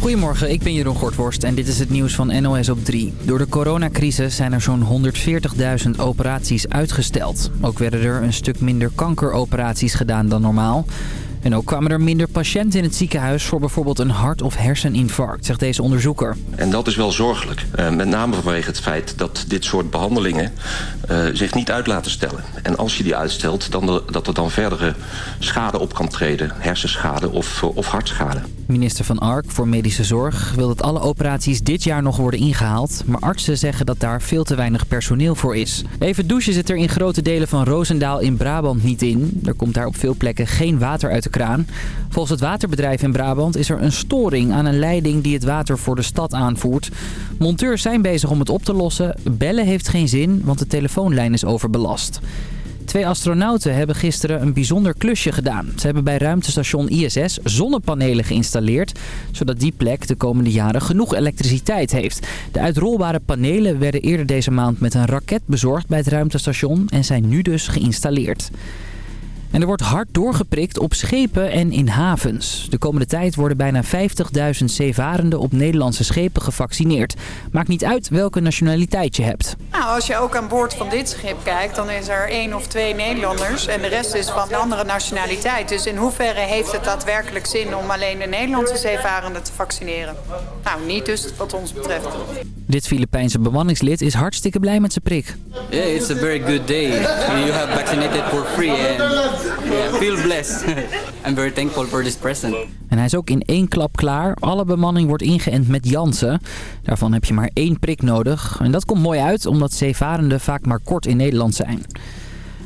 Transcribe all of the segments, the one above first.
Goedemorgen, ik ben Jeroen Gortworst en dit is het nieuws van NOS op 3. Door de coronacrisis zijn er zo'n 140.000 operaties uitgesteld. Ook werden er een stuk minder kankeroperaties gedaan dan normaal. En ook kwamen er minder patiënten in het ziekenhuis voor bijvoorbeeld een hart- of herseninfarct, zegt deze onderzoeker. En dat is wel zorgelijk. Uh, met name vanwege het feit dat dit soort behandelingen uh, zich niet uit laten stellen. En als je die uitstelt, dan dat er dan verdere schade op kan treden. Hersenschade of, uh, of hartschade. Minister van Ark voor Medische Zorg wil dat alle operaties dit jaar nog worden ingehaald. Maar artsen zeggen dat daar veel te weinig personeel voor is. Even douchen zit er in grote delen van Roosendaal in Brabant niet in. Er komt daar op veel plekken geen water uit de Volgens het waterbedrijf in Brabant is er een storing aan een leiding die het water voor de stad aanvoert. Monteurs zijn bezig om het op te lossen. Bellen heeft geen zin, want de telefoonlijn is overbelast. Twee astronauten hebben gisteren een bijzonder klusje gedaan. Ze hebben bij ruimtestation ISS zonnepanelen geïnstalleerd... zodat die plek de komende jaren genoeg elektriciteit heeft. De uitrolbare panelen werden eerder deze maand met een raket bezorgd bij het ruimtestation... en zijn nu dus geïnstalleerd. En er wordt hard doorgeprikt op schepen en in havens. De komende tijd worden bijna 50.000 zeevarenden op Nederlandse schepen gevaccineerd. Maakt niet uit welke nationaliteit je hebt. Nou, als je ook aan boord van dit schip kijkt, dan is er één of twee Nederlanders en de rest is van een andere nationaliteit. Dus in hoeverre heeft het daadwerkelijk zin om alleen de Nederlandse zeevarenden te vaccineren? Nou, niet dus wat ons betreft. Dit Filipijnse bemanningslid is hartstikke blij met zijn prik. Yeah, it's a very good day. You have vaccinated for free and yeah, feel blessed. I'm very thankful for this present. En hij is ook in één klap klaar. Alle bemanning wordt ingeënt met Janssen. Daarvan heb je maar één prik nodig. En dat komt mooi uit, omdat zeevarenden vaak maar kort in Nederland zijn.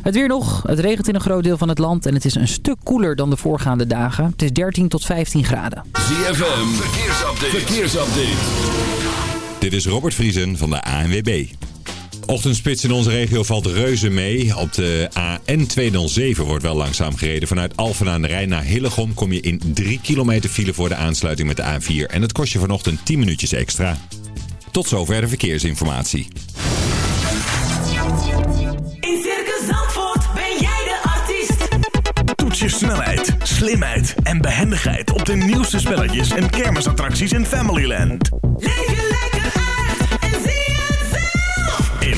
Het weer nog. Het regent in een groot deel van het land en het is een stuk koeler dan de voorgaande dagen. Het is 13 tot 15 graden. ZFM, verkeersupdate. verkeersupdate. Dit is Robert Vriesen van de ANWB. Ochtendspits in onze regio valt reuze mee. Op de AN207 wordt wel langzaam gereden. Vanuit Alphen aan de Rijn naar Hillegom kom je in 3 kilometer file voor de aansluiting met de A4. En dat kost je vanochtend 10 minuutjes extra. Tot zover de verkeersinformatie. In Circus Zandvoort ben jij de artiest. Toets je snelheid, slimheid en behendigheid op de nieuwste spelletjes en kermisattracties in Familyland. Leef je lekker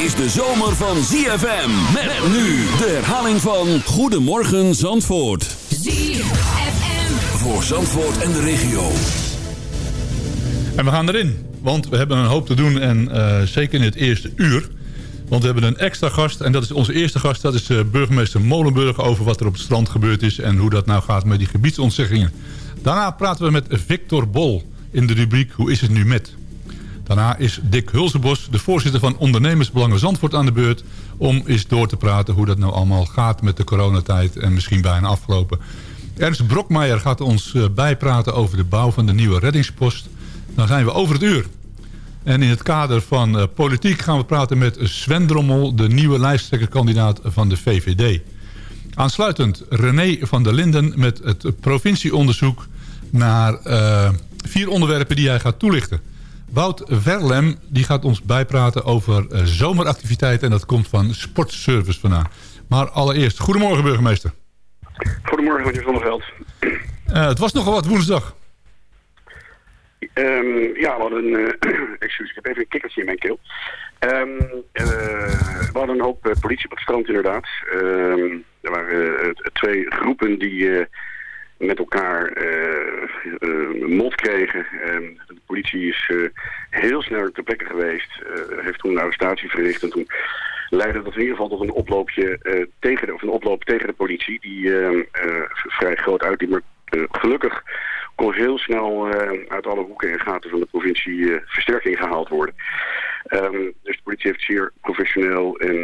Is de zomer van ZFM. Met nu de herhaling van Goedemorgen Zandvoort. Voor Zandvoort en de regio. En we gaan erin, want we hebben een hoop te doen en eh, zeker in het eerste uur. Want we hebben een extra gast en dat is onze eerste gast. Dat is eh, burgemeester Molenburg over wat er op het strand gebeurd is... en hoe dat nou gaat met die gebiedsontzeggingen. Daarna praten we met Victor Bol in de rubriek Hoe is het nu met? Daarna is Dick Hulzenbos, de voorzitter van Ondernemersbelangen Zandvoort aan de beurt... om eens door te praten hoe dat nou allemaal gaat met de coronatijd en misschien bijna afgelopen. Ernst Brokmeijer gaat ons eh, bijpraten over de bouw van de nieuwe reddingspost. Dan zijn we over het uur. En in het kader van eh, politiek gaan we praten met Sven Drommel... de nieuwe lijsttrekkerkandidaat van de VVD. Aansluitend René van der Linden met het provincieonderzoek... naar eh, vier onderwerpen die hij gaat toelichten. Wout Verlem die gaat ons bijpraten over eh, zomeractiviteiten... en dat komt van Sportservice vandaan. Maar allereerst, goedemorgen burgemeester. Goedemorgen, meneer Zonneveld. Eh, het was nogal wat woensdag. Ehm, ja, we hadden... eh excuus, ik heb even een kikkertje in mijn keel. Ehm, eh, we hadden een hoop politie op het strand inderdaad. Ehm, er waren twee groepen die, met elkaar eh, eh, mot kregen. En de politie is eh, heel snel ter plekke geweest, heeft toen een arrestatie verricht en toen leidde dat in ieder geval tot een oploopje tegen de, of een oploop tegen de politie die eh, eh, vrij groot uitliep. Maar gelukkig kon heel snel uit alle hoeken en gaten van de provincie versterking gehaald worden. Ehm, dus de politie heeft zeer professioneel en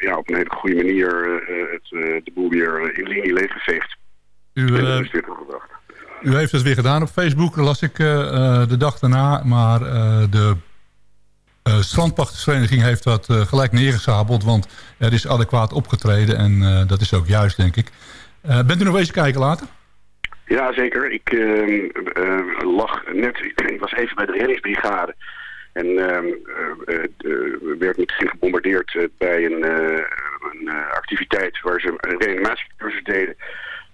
ja, op een hele goede manier het, de boel weer in linie leeggeveegd. U, eh, u heeft het weer gedaan op Facebook, las ik eh, eh, de dag daarna. Maar de eh strandpachtersvereniging heeft dat gelijk neergesabeld. Want er is adequaat opgetreden en dat is ook juist, denk ik. Bent u nog eens kijken later? Ja, zeker. Ik ehm, eh, lag net, ik was even bij de reddingsbrigade. En ehm, eh, eh, eh, werd meteen gebombardeerd bij een, een activiteit waar ze een reanimatiecursus deden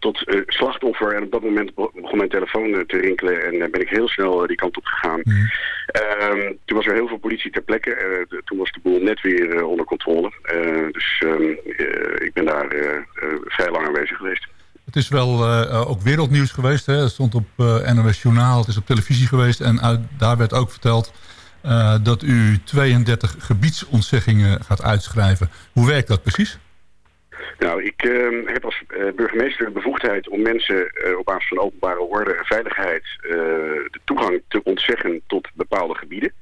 tot eh, slachtoffer. En op dat moment be- begon mijn telefoon eh, te rinkelen en eh, ben ik heel snel die kant op gegaan. Ehm, toen was er heel veel politie ter plekke. Toen was de boel net weer onder controle. Dus ehm, eh, ik ben daar vrij lang aanwezig geweest. Het is wel ook wereldnieuws geweest. Hè? Het stond op NOS Journaal, het is op televisie geweest. En uit- daar werd ook verteld dat u 32 gebiedsontzeggingen gaat uitschrijven. Hoe werkt dat precies? Nou, ik ehm, heb als eh, burgemeester de bevoegdheid om mensen eh, op basis van openbare orde en veiligheid eh, de toegang te ontzeggen tot bepaalde gebieden.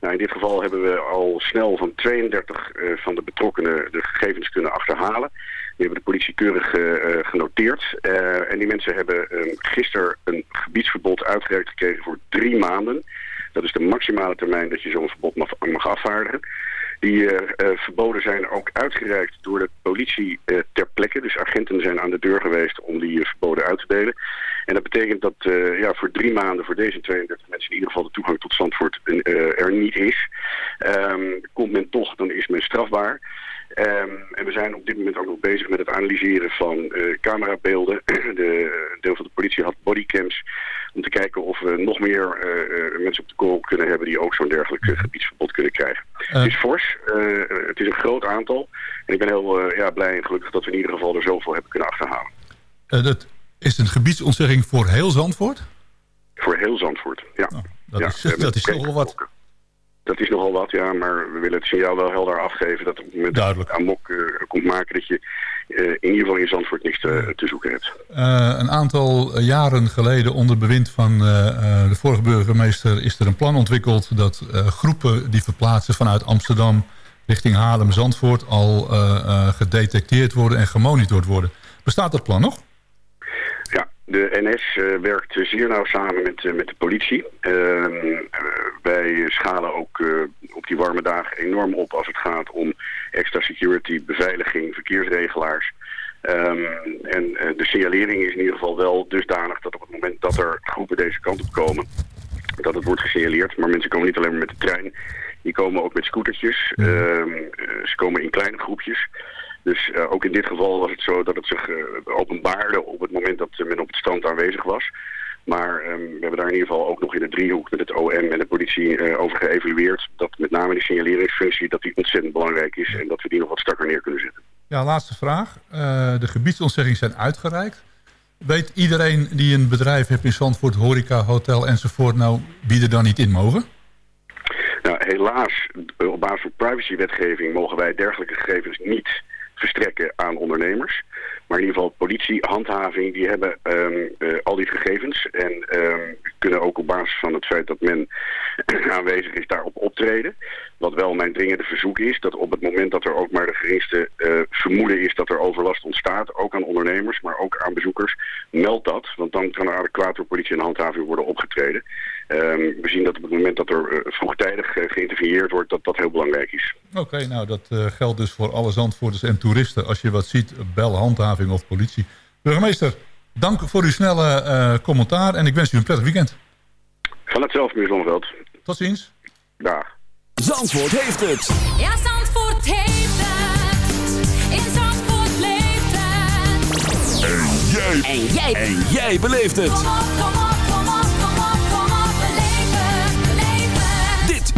Nou, in dit geval hebben we al snel van 32 eh, van de betrokkenen de gegevens kunnen achterhalen. Die hebben de politie keurig genoteerd. En die mensen hebben ehm, gisteren een gebiedsverbod uitgereikt gekregen voor drie maanden. Dat is de maximale termijn dat je zo'n verbod mag, mag afvaardigen. Die eh, eh, verboden zijn ook uitgereikt door de politie eh, ter plekke. Dus agenten zijn aan de deur geweest om die verboden uit te delen. En dat betekent dat ja, voor drie maanden voor deze 32 mensen in ieder geval de toegang tot Zandvoort er niet is. Ehm, komt men toch, dan is men strafbaar. Ehm, en we zijn op dit moment ook nog bezig met het analyseren van camerabeelden. De deel van de politie had bodycams om te kijken of we nog meer eh, eh, mensen op de korrel kunnen hebben die ook zo'n dergelijk eh, gebiedsverbod kunnen krijgen. het is fors, het is een groot aantal. En ik ben heel ja, blij en gelukkig dat we in ieder geval er zoveel hebben kunnen achterhalen. Dat is een gebiedsontzegging voor heel Zandvoort? Voor heel Zandvoort, ja. Dat Ja, is, dat is het nogal wat. Dat is nogal wat, ja, maar we willen het signaal wel helder afgeven dat op het moment dat je amok eh, komt maken, dat je eh, in ieder geval in Zandvoort niks te, te zoeken hebt. Eh, een aantal jaren geleden onder bewind van de vorige burgemeester... is er een plan ontwikkeld dat groepen die verplaatsen vanuit Amsterdam... richting Haarlem-Zandvoort al gedetecteerd worden en gemonitord worden. Bestaat dat plan nog? De NS eh, werkt zeer nauw samen met, eh, met de politie. Ehm, eh, wij schalen ook op die warme dagen enorm op als het gaat om extra security, beveiliging, verkeersregelaars. Ehm, en de signalering is in ieder geval wel dusdanig dat op het moment dat er groepen deze kant op komen, dat het wordt gesignaleerd. Maar mensen komen niet alleen maar met de trein, die komen ook met scootertjes. Ehm, eh, ze komen in kleine groepjes. Dus eh, ook in dit geval was het zo dat het zich eh, openbaarde op het moment dat men op het strand aanwezig was. Maar ehm, we hebben daar in ieder geval ook nog in de driehoek met het OM en de politie eh, over geëvalueerd. Dat met name die signaleringsfunctie dat die ontzettend belangrijk is en dat we die nog wat strakker neer kunnen zetten. Ja, laatste vraag. Eh, de gebiedsontzeggingen zijn uitgereikt. Weet iedereen die een bedrijf heeft in Zandvoort, horeca, hotel enzovoort... nou wie er dan niet in mogen? Nou, helaas, eh, op basis van privacywetgeving mogen wij dergelijke gegevens niet verstrekken aan ondernemers. Maar in ieder geval politie, handhaving, die hebben ehm, eh, al die gegevens. En ehm, kunnen ook op basis van het feit dat men aanwezig is daarop optreden. Wat wel mijn dringende verzoek is, dat op het moment dat er ook maar de geringste eh, vermoeden is dat er overlast ontstaat, ook aan ondernemers, maar ook aan bezoekers, meld dat. Want dan kan er adequaat door politie en handhaving worden opgetreden. Ehm, we zien dat op het moment dat er eh, vroegtijdig eh, geïnterveneerd wordt, dat dat heel belangrijk is. Oké, nou dat eh, geldt dus voor alle Zandvoorters en toeristen. Als je wat ziet, bel handhaving of politie. Burgemeester, dank voor uw snelle eh, commentaar en ik wens u een prettig weekend. Van hetzelfde, meneer Zonneveld. Tot ziens. Dag. Zandvoort heeft het. Ja, Zandvoort heeft het. In Zandvoort leeft het. En jij. En jij. En jij beleeft het. Kom op, kom op,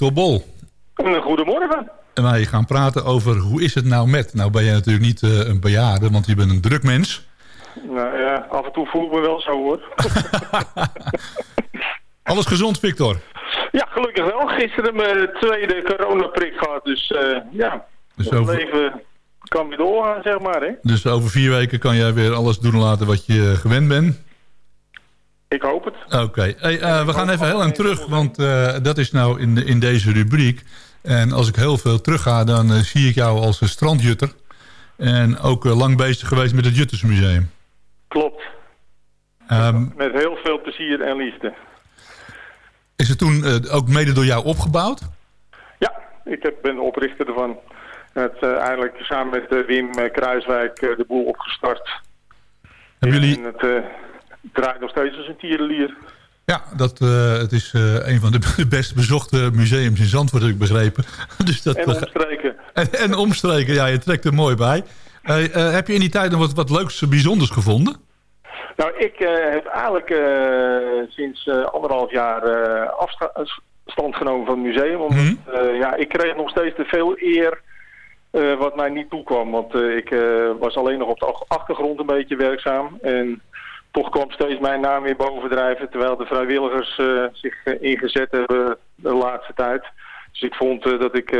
Victor Bol. Goedemorgen. En wij gaan praten over hoe is het nou met... Nou ben jij natuurlijk niet eh, een bejaarde, want je bent een druk mens. Nou ja, af en toe voel ik me wel zo hoor. Alles gezond, Victor? ja, gelukkig wel. Gisteren mijn tweede coronaprik gehad. Dus eh, ja, Dus het over- leven kan weer doorgaan, zeg maar. Hè? Dus over vier weken kan jij weer alles doen en laten wat je gewend bent. Ik hoop het. Oké, hey, eh, we gaan even heel aan terug, want eh, dat is nou in, in deze rubriek. En als ik heel veel terugga, dan eh, zie ik jou als een strandjutter. En ook lang bezig geweest met het Juttersmuseum. Klopt. Ehm, Met heel veel plezier en liefde. is het toen ook mede door jou opgebouwd? Ja, ik heb, ben de oprichter ervan. Het, eigenlijk samen met Wim Kruiswijk de boel opgestart. Hebben jullie... En het draait nog steeds als een tierenlier. Ja, dat, eh, het is eh, een van de, de best bezochte museums in Zandvoort, heb ik begrepen. dus dat, En omstreken. en, en omstreken, ja, je trekt er mooi bij. Eh, eh, heb je in die tijd nog wat, wat leuks, bijzonders gevonden? Nou, ik eh, heb eigenlijk eh, sinds eh, anderhalf jaar eh, afstand genomen van het museum. Omdat eh, ja, ik kreeg nog steeds te veel eer eh, wat mij niet toekwam. Want eh, ik eh, was alleen nog op de ach- achtergrond een beetje werkzaam. En toch kwam steeds mijn naam weer bovendrijven. Terwijl de vrijwilligers eh, zich eh, ingezet hebben de laatste tijd. Dus ik vond eh, dat ik...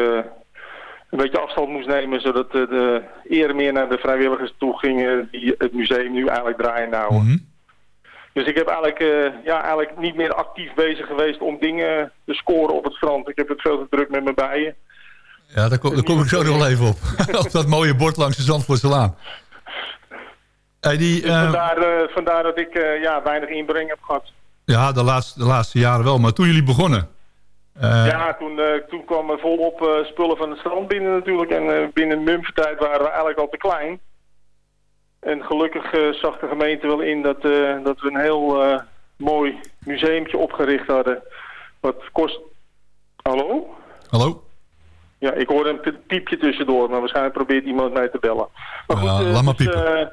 een beetje afstand moest nemen, zodat de eer meer naar de vrijwilligers toe ging die het museum nu eigenlijk draaien houden. Dus ik heb eigenlijk, ja, eigenlijk niet meer actief bezig geweest om dingen te scoren op het strand. Ik heb het veel te druk met mijn bijen. Ja, daar kom, daar kom ik zo nog wel even op. op dat mooie bord langs de Zandvoortselaan. Hey, die, Dus eh, vandaar, eh, vandaar dat ik eh, ja, weinig inbreng heb gehad. ja, de laatste, de laatste jaren wel. Maar toen jullie begonnen... ja, toen, toen kwamen volop spullen van het strand binnen natuurlijk. En binnen Mumford-tijd waren we eigenlijk al te klein. En gelukkig zag de gemeente wel in dat, dat we een heel mooi museumpje opgericht hadden. Wat kost... Hallo? Hallo? Ja, ik hoorde een pi- piepje tussendoor, maar waarschijnlijk probeert iemand mij te bellen. Maar goed, laat maar dus, piepen.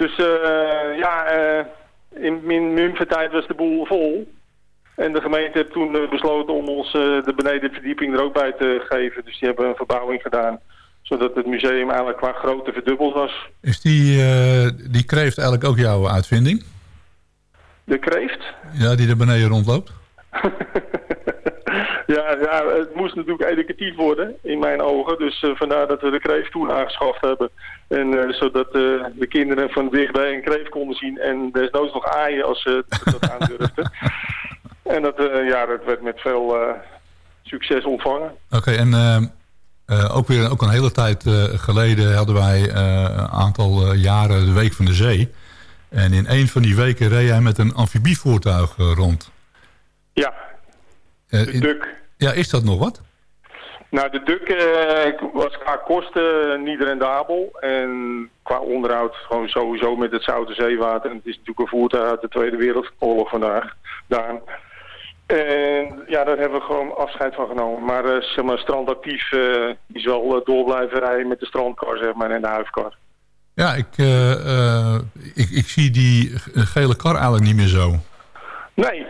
Dus eh, ja, eh, in, in Mumford-tijd was de boel vol. En de gemeente heeft toen eh, besloten om ons de benedenverdieping er ook bij te geven. Dus die hebben een verbouwing gedaan. Zodat het museum eigenlijk qua grootte verdubbeld was. Is die, die kreeft eigenlijk ook jouw uitvinding? De kreeft? Ja, die er beneden rondloopt? Ja, ja, het moest natuurlijk educatief worden in mijn ogen. Dus eh, vandaar dat we de kreeft toen aangeschaft hebben. En eh, zodat eh, de kinderen van dichtbij een kreeft konden zien. En desnoods nog aaien als ze dat aandurfden. En dat, ja, dat werd met veel succes ontvangen. Oké, en ook weer ook een hele tijd geleden hadden wij een aantal jaren de Week van de Zee. En in een van die weken reed jij met een amfibievoertuig rond. Ja, de duk. Ja, is dat nog wat? Nou, de duk eh, was qua kosten niet rendabel. En qua onderhoud gewoon sowieso met het zoute zeewater. En het is natuurlijk een voertuig uit de Tweede Wereldoorlog vandaag. Daar. En ja, daar hebben we gewoon afscheid van genomen. Maar, eh, zeg maar strandactief die zal eh, door blijven rijden met de strandkar zeg maar, en de huifkar. Ja, ik, ik, ik zie die gele kar eigenlijk niet meer zo. Nee,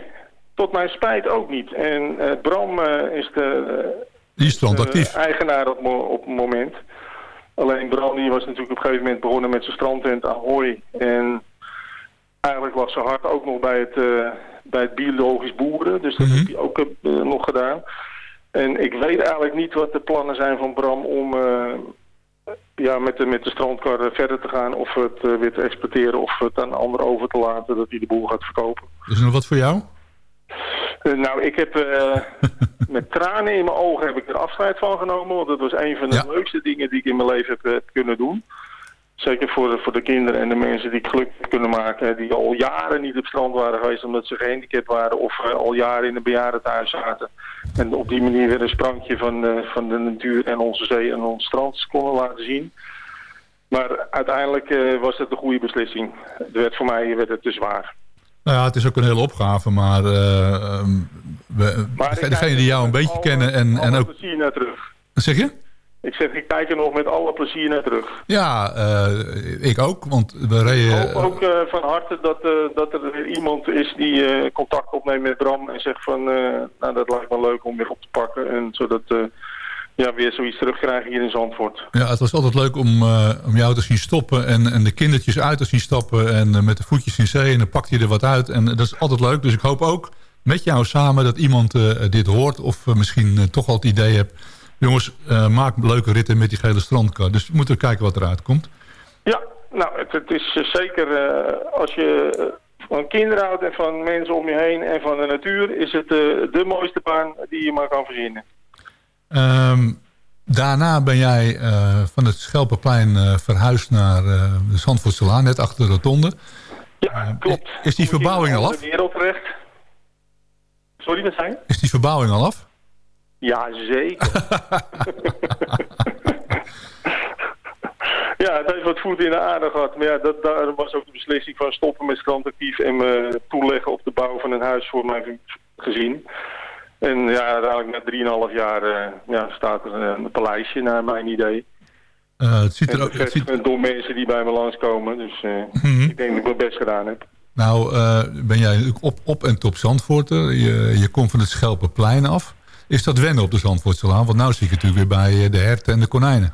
tot mijn spijt ook niet. En eh, Bram eh, is de... eh, Die is strandactief. de eigenaar op, op het moment. Alleen Bram die was natuurlijk op een gegeven moment begonnen met zijn strandtent Ahoy. En eigenlijk lag zijn hart ook nog bij het, bij het biologisch boeren. Dus dat heeft hij ook nog gedaan. En ik weet eigenlijk niet wat de plannen zijn van Bram om ja, met, de, met de strandkar verder te gaan. Of het weer te exporteren of het aan een ander over te laten dat hij de boel gaat verkopen. Is er nog wat voor jou? Eh, nou, ik heb eh, met tranen in mijn ogen heb ik er afscheid van genomen. Want dat was een van de leukste dingen die ik in mijn leven heb, heb kunnen doen. Zeker voor, de- voor de kinderen en de mensen die ik gelukkig kunnen maken. Die al jaren niet op strand waren geweest omdat ze gehandicapt waren. Of eh, al jaren in een bejaardentehuis zaten. En op die manier weer een sprankje van, eh, van de natuur en onze zee en ons strand konden laten zien. Maar uiteindelijk eh, was het een goede beslissing. Het werd voor mij werd het te zwaar. Nou ja, het is ook een hele opgave, maar, eh, ehm, we, Maar degene die jou een beetje kennen en, en ook... plezier naar terug. Wat zeg je? Ik zeg, ik kijk er nog met alle plezier naar terug. Ja, eh, ik ook, want we reden... Ik hoop ook eh, van harte dat, dat er weer iemand is die contact opneemt met Bram en zegt van, eh, nou dat lijkt me leuk om weer op te pakken. En zodat ja, weer zoiets terugkrijgen hier in Zandvoort. Ja, het was altijd leuk om, eh, om jou te zien stoppen en, en de kindertjes uit te zien stappen en eh, met de voetjes in zee en dan pakt je er wat uit. En dat is altijd leuk, dus ik hoop ook met jou samen dat iemand eh, dit hoort of eh, misschien eh, toch al het idee hebt. Jongens, eh, maak leuke ritten met die gele strandkar. Dus we moeten kijken wat eruit komt. Ja, nou, het, het is eh, zeker eh, als je eh, van kinderen houdt en van mensen om je heen en van de natuur, is het eh, de mooiste baan die je maar kan verzinnen. Ehm, daarna ben jij eh, van het Schelpenplein eh, verhuisd naar eh, de Zandvoortselaan, net achter de rotonde. Ja, klopt. Is die verbouwing al af? De wereld terecht. Sorry, wat zei je? Is die verbouwing al af? Ja, zeker. ja, het heeft wat voet in de aarde gehad. Maar ja, dat, daar was ook de beslissing van stoppen met strandactief en me toeleggen op de bouw van een huis voor mijn gezin. En ja, uiteindelijk na 3,5 jaar eh, ja, staat er eh, een paleisje naar mijn idee. Eh, het ziet er ook... Het ziet, door mensen die bij me langskomen. Dus Mhm. ik denk dat ik mijn best gedaan heb. nou, ben jij natuurlijk op, op en top Zandvoorter. Je, je komt van het Schelpenplein af. Is dat wennen op de Zandvoortselaan? Want nou zie ik het natuurlijk weer bij de herten en de konijnen.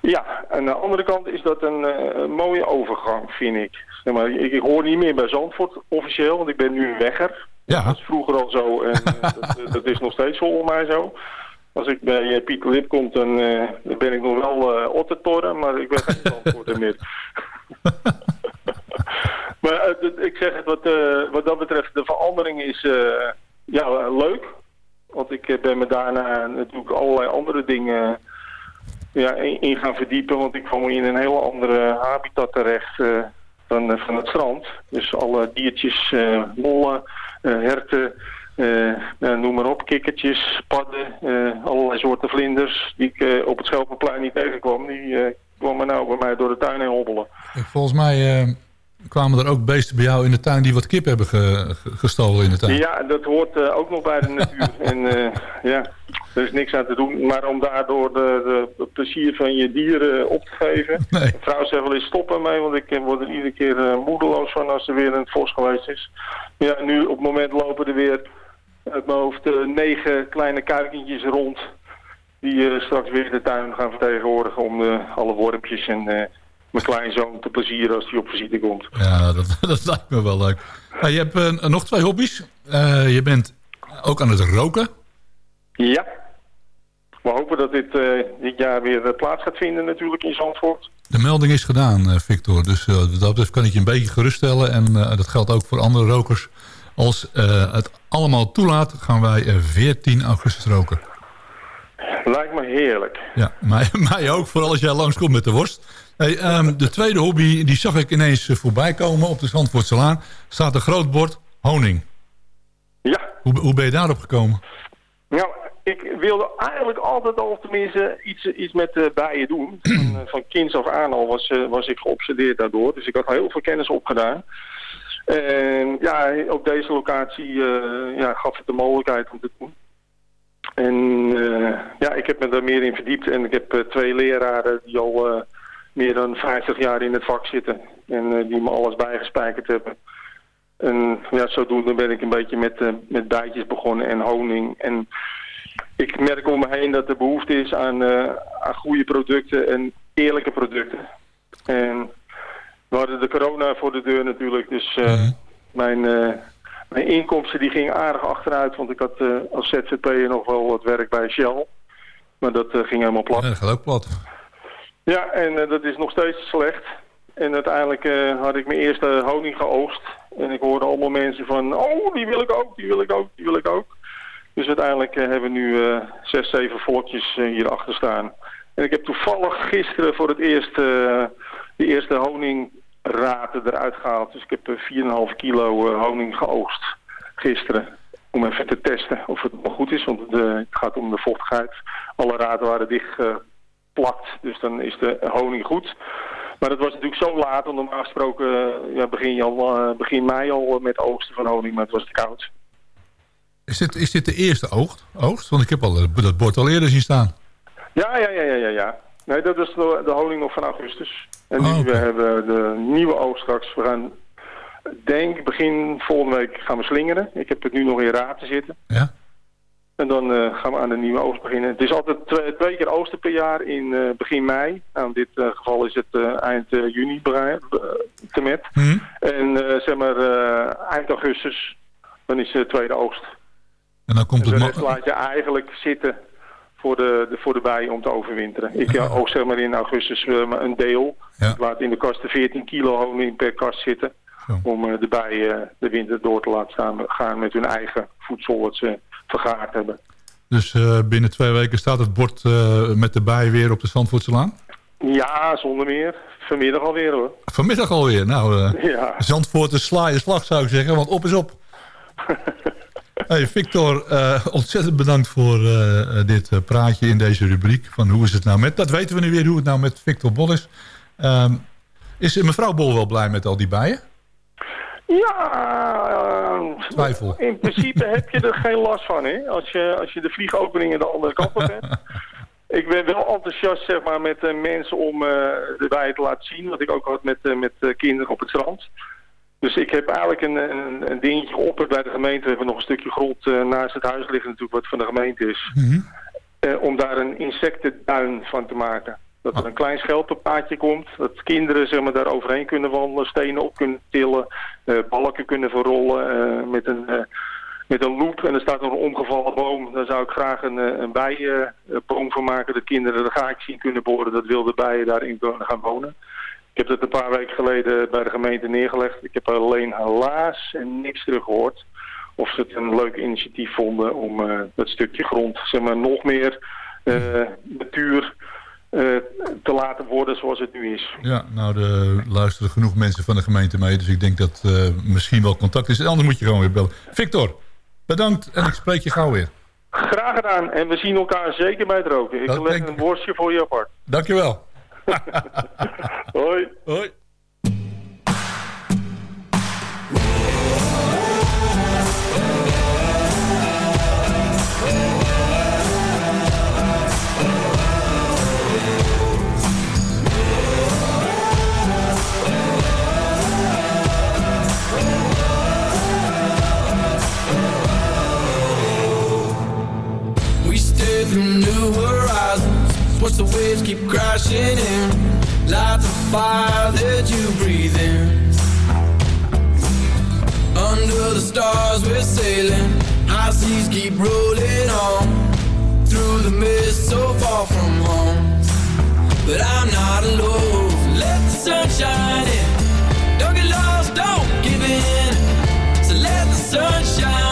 Ja, aan de andere kant is dat een, een mooie overgang, vind ik. Zeg maar, ik. Ik hoor niet meer bij Zandvoort officieel, want ik ben nu een wegger. Ja. Dat is vroeger al zo en eh, dat, dat is nog steeds volgens mij zo. Als ik bij eh, Pieter Lip kom, dan, eh, dan ben ik nog wel eh Ottertoren, maar ik ben geen Zandvoorter meer. maar eh, ik zeg het, wat, eh, wat dat betreft, de verandering is eh, ja, leuk. Want ik eh, ben me daarna natuurlijk allerlei andere dingen ja, in, gaan verdiepen. Want ik kwam in een heel andere habitat terecht eh, dan eh, van het strand. Dus alle diertjes, eh mollen, eh, herten, eh, nou, noem maar op, kikkertjes, padden, eh, allerlei soorten vlinders die ik eh, op het Schelpenplein niet tegenkwam. Die eh, kwamen nou bij mij door de tuin heen hobbelen. Volgens mij eh, kwamen er ook beesten bij jou in de tuin die wat kip hebben ge- ge- gestolen in de tuin. Ja, dat hoort eh, ook nog bij de natuur. en eh, ja, er is niks aan te doen. Maar om daardoor de, de, het plezier van je dieren op te geven. Nee. Vrouw zegt wel eens stoppen mee, want ik eh, word er iedere keer eh, moedeloos van als er weer een vos geweest is. Ja, nu op het moment lopen er weer uit mijn hoofd eh, negen kleine kuikentjes rond. Die straks weer de tuin gaan vertegenwoordigen om alle wormpjes en mijn kleinzoon te plezieren als hij op visite komt. Ja, dat, dat lijkt me wel leuk. Je hebt nog twee hobby's. Je bent ook aan het roken. Ja. We hopen dat dit eh, dit jaar weer eh, plaats gaat vinden natuurlijk in Zandvoort. De melding is gedaan, eh, Victor. Dus dat betreft kan ik je een beetje geruststellen. En dat geldt ook voor andere rokers. Als het allemaal toelaat, gaan wij eh, 14 augustus roken. Lijkt me heerlijk. Ja, mij, mij ook, vooral als jij langskomt met de worst. Hey, ehm, de tweede hobby, die zag ik ineens voorbij komen op de Zandvoortse Laan. Staat een groot bord honing. Ja. Hoe, hoe ben je daarop gekomen? Nou, ik wilde eigenlijk altijd al tenminste iets, iets met eh, bijen doen. Van, eh, van kinds af aan al was, eh, was ik geobsedeerd daardoor. Dus ik had heel veel kennis opgedaan. En ja, op deze locatie ja, gaf het de mogelijkheid om te doen. En ja, ik heb me daar meer in verdiept. En ik heb twee leraren die al meer dan 50 jaar in het vak zitten. En die me alles bijgespijkerd hebben. En ja, zodoende ben ik een beetje met, met bijtjes begonnen en honing. En ik merk om me heen dat er behoefte is aan, eh, aan goede producten en eerlijke producten. En we hadden de corona voor de deur natuurlijk, dus eh, mijn, eh, mijn inkomsten die gingen aardig achteruit. Want ik had als ZZP'er nog wel wat werk bij Shell. Maar dat ging helemaal plat. Ja, dat gaat ook plat. Ja, en dat is nog steeds slecht. En uiteindelijk had ik mijn eerste honing geoogst. En ik hoorde allemaal mensen van, oh, die wil ik ook, die wil ik ook, die wil ik ook. Dus uiteindelijk eh, hebben we nu eh, zes, zeven volkjes uh, hier achter staan. En ik heb toevallig gisteren voor het eerst de eerste honingraten eruit gehaald. Dus ik heb uh, 4,5 kilo honing geoogst gisteren. Om even te testen of het nog goed is, want het, gaat om de vochtigheid. Alle raten waren dichtgeplakt, dus dan is de honing goed. Maar het was natuurlijk zo laat, want normaal gesproken ja, begin, je al, begin mei al met oogsten van honing, maar het was te koud. Is dit, is dit de eerste oogst? oogst? Want ik heb al dat bord al eerder zien staan. Ja, ja, ja, ja, ja. Nee, dat is de, de honing nog van augustus. En Oh, nu oké. we hebben de nieuwe oogst straks. We gaan, denk begin volgende week gaan we slingeren. Ik heb het nu nog in raad te zitten. Ja. En dan eh, gaan we aan de nieuwe oogst beginnen. Het is altijd twee, twee keer oosten per jaar in eh, begin mei. Nou, in dit eh, geval is het eh, eind eh, juni te met. Hm? En eh, zeg maar eh, eind augustus, dan is de tweede oogst. En dan komt En het... laat je eigenlijk zitten voor de, de, voor de bijen om te overwinteren. Ik ja, ook zeg maar in augustus eh, maar een deel. Ja. Ik laat in de kast de 14 kilo honing per kast zitten. Zo. Om eh, de bijen de winter door te laten staan, gaan met hun eigen voedsel wat ze vergaard hebben. Dus eh, binnen twee weken staat het bord eh, met de bij weer op de Zandvoortselaan? Ja, zonder meer. Vanmiddag alweer hoor. Vanmiddag alweer. Nou, eh Ja. Zandvoort is sla je slag zou ik zeggen, want op is op. Hey Victor, eh, ontzettend bedankt voor eh, eh, dit praatje in deze rubriek. Van hoe is het nou met, dat weten we nu weer, hoe het nou met Victor Bol is. Ehm, is mevrouw Bol wel blij met al die bijen? Ja, Twijfel. in principe heb je er geen last van, hè? Als je, als je de vliegopeningen de andere kant op hebt. Ik ben wel enthousiast, zeg maar, met mensen om de bijen te laten zien. Wat ik ook had met, met kinderen op het strand. Dus ik heb eigenlijk een, een, een dingetje geopperd bij de gemeente. We hebben nog een stukje grond eh, naast het huis liggen natuurlijk, wat van de gemeente is. Eh, om daar een insectenduin van te maken. Dat er een klein schelpenpaadje komt. Dat kinderen zeg maar, daar overheen kunnen wandelen, stenen op kunnen tillen, eh, balken kunnen verrollen met, een, met een loop. En er staat nog een omgevallen boom. Daar zou ik graag een, een bijenboom van maken. Dat kinderen de gaatjes in kunnen boren. Dat wilde bijen daarin kunnen gaan wonen. Ik heb dat een paar weken geleden bij de gemeente neergelegd. Ik heb alleen helaas niks terug gehoord. Of ze het een leuk initiatief vonden om eh, dat stukje grond zeg maar, nog meer eh, natuur eh, te laten worden zoals het nu is. Ja, nou, er luisteren genoeg mensen van de gemeente mee. Dus ik denk dat misschien wel contact is. Anders moet je gewoon weer bellen. Victor, bedankt en ik spreek je gauw weer. Graag gedaan en we zien elkaar zeker bij het roken. Ik Dat leg denk een worstje voor je apart. Dankjewel. Hoi. Hoi. The waves keep crashing in. Light the fire that you breathe in. Under the stars we're sailing. High seas keep rolling on. Through the mist so far from home. But I'm not alone. Let the sun shine in. Don't get lost, don't give in. So let the sun shine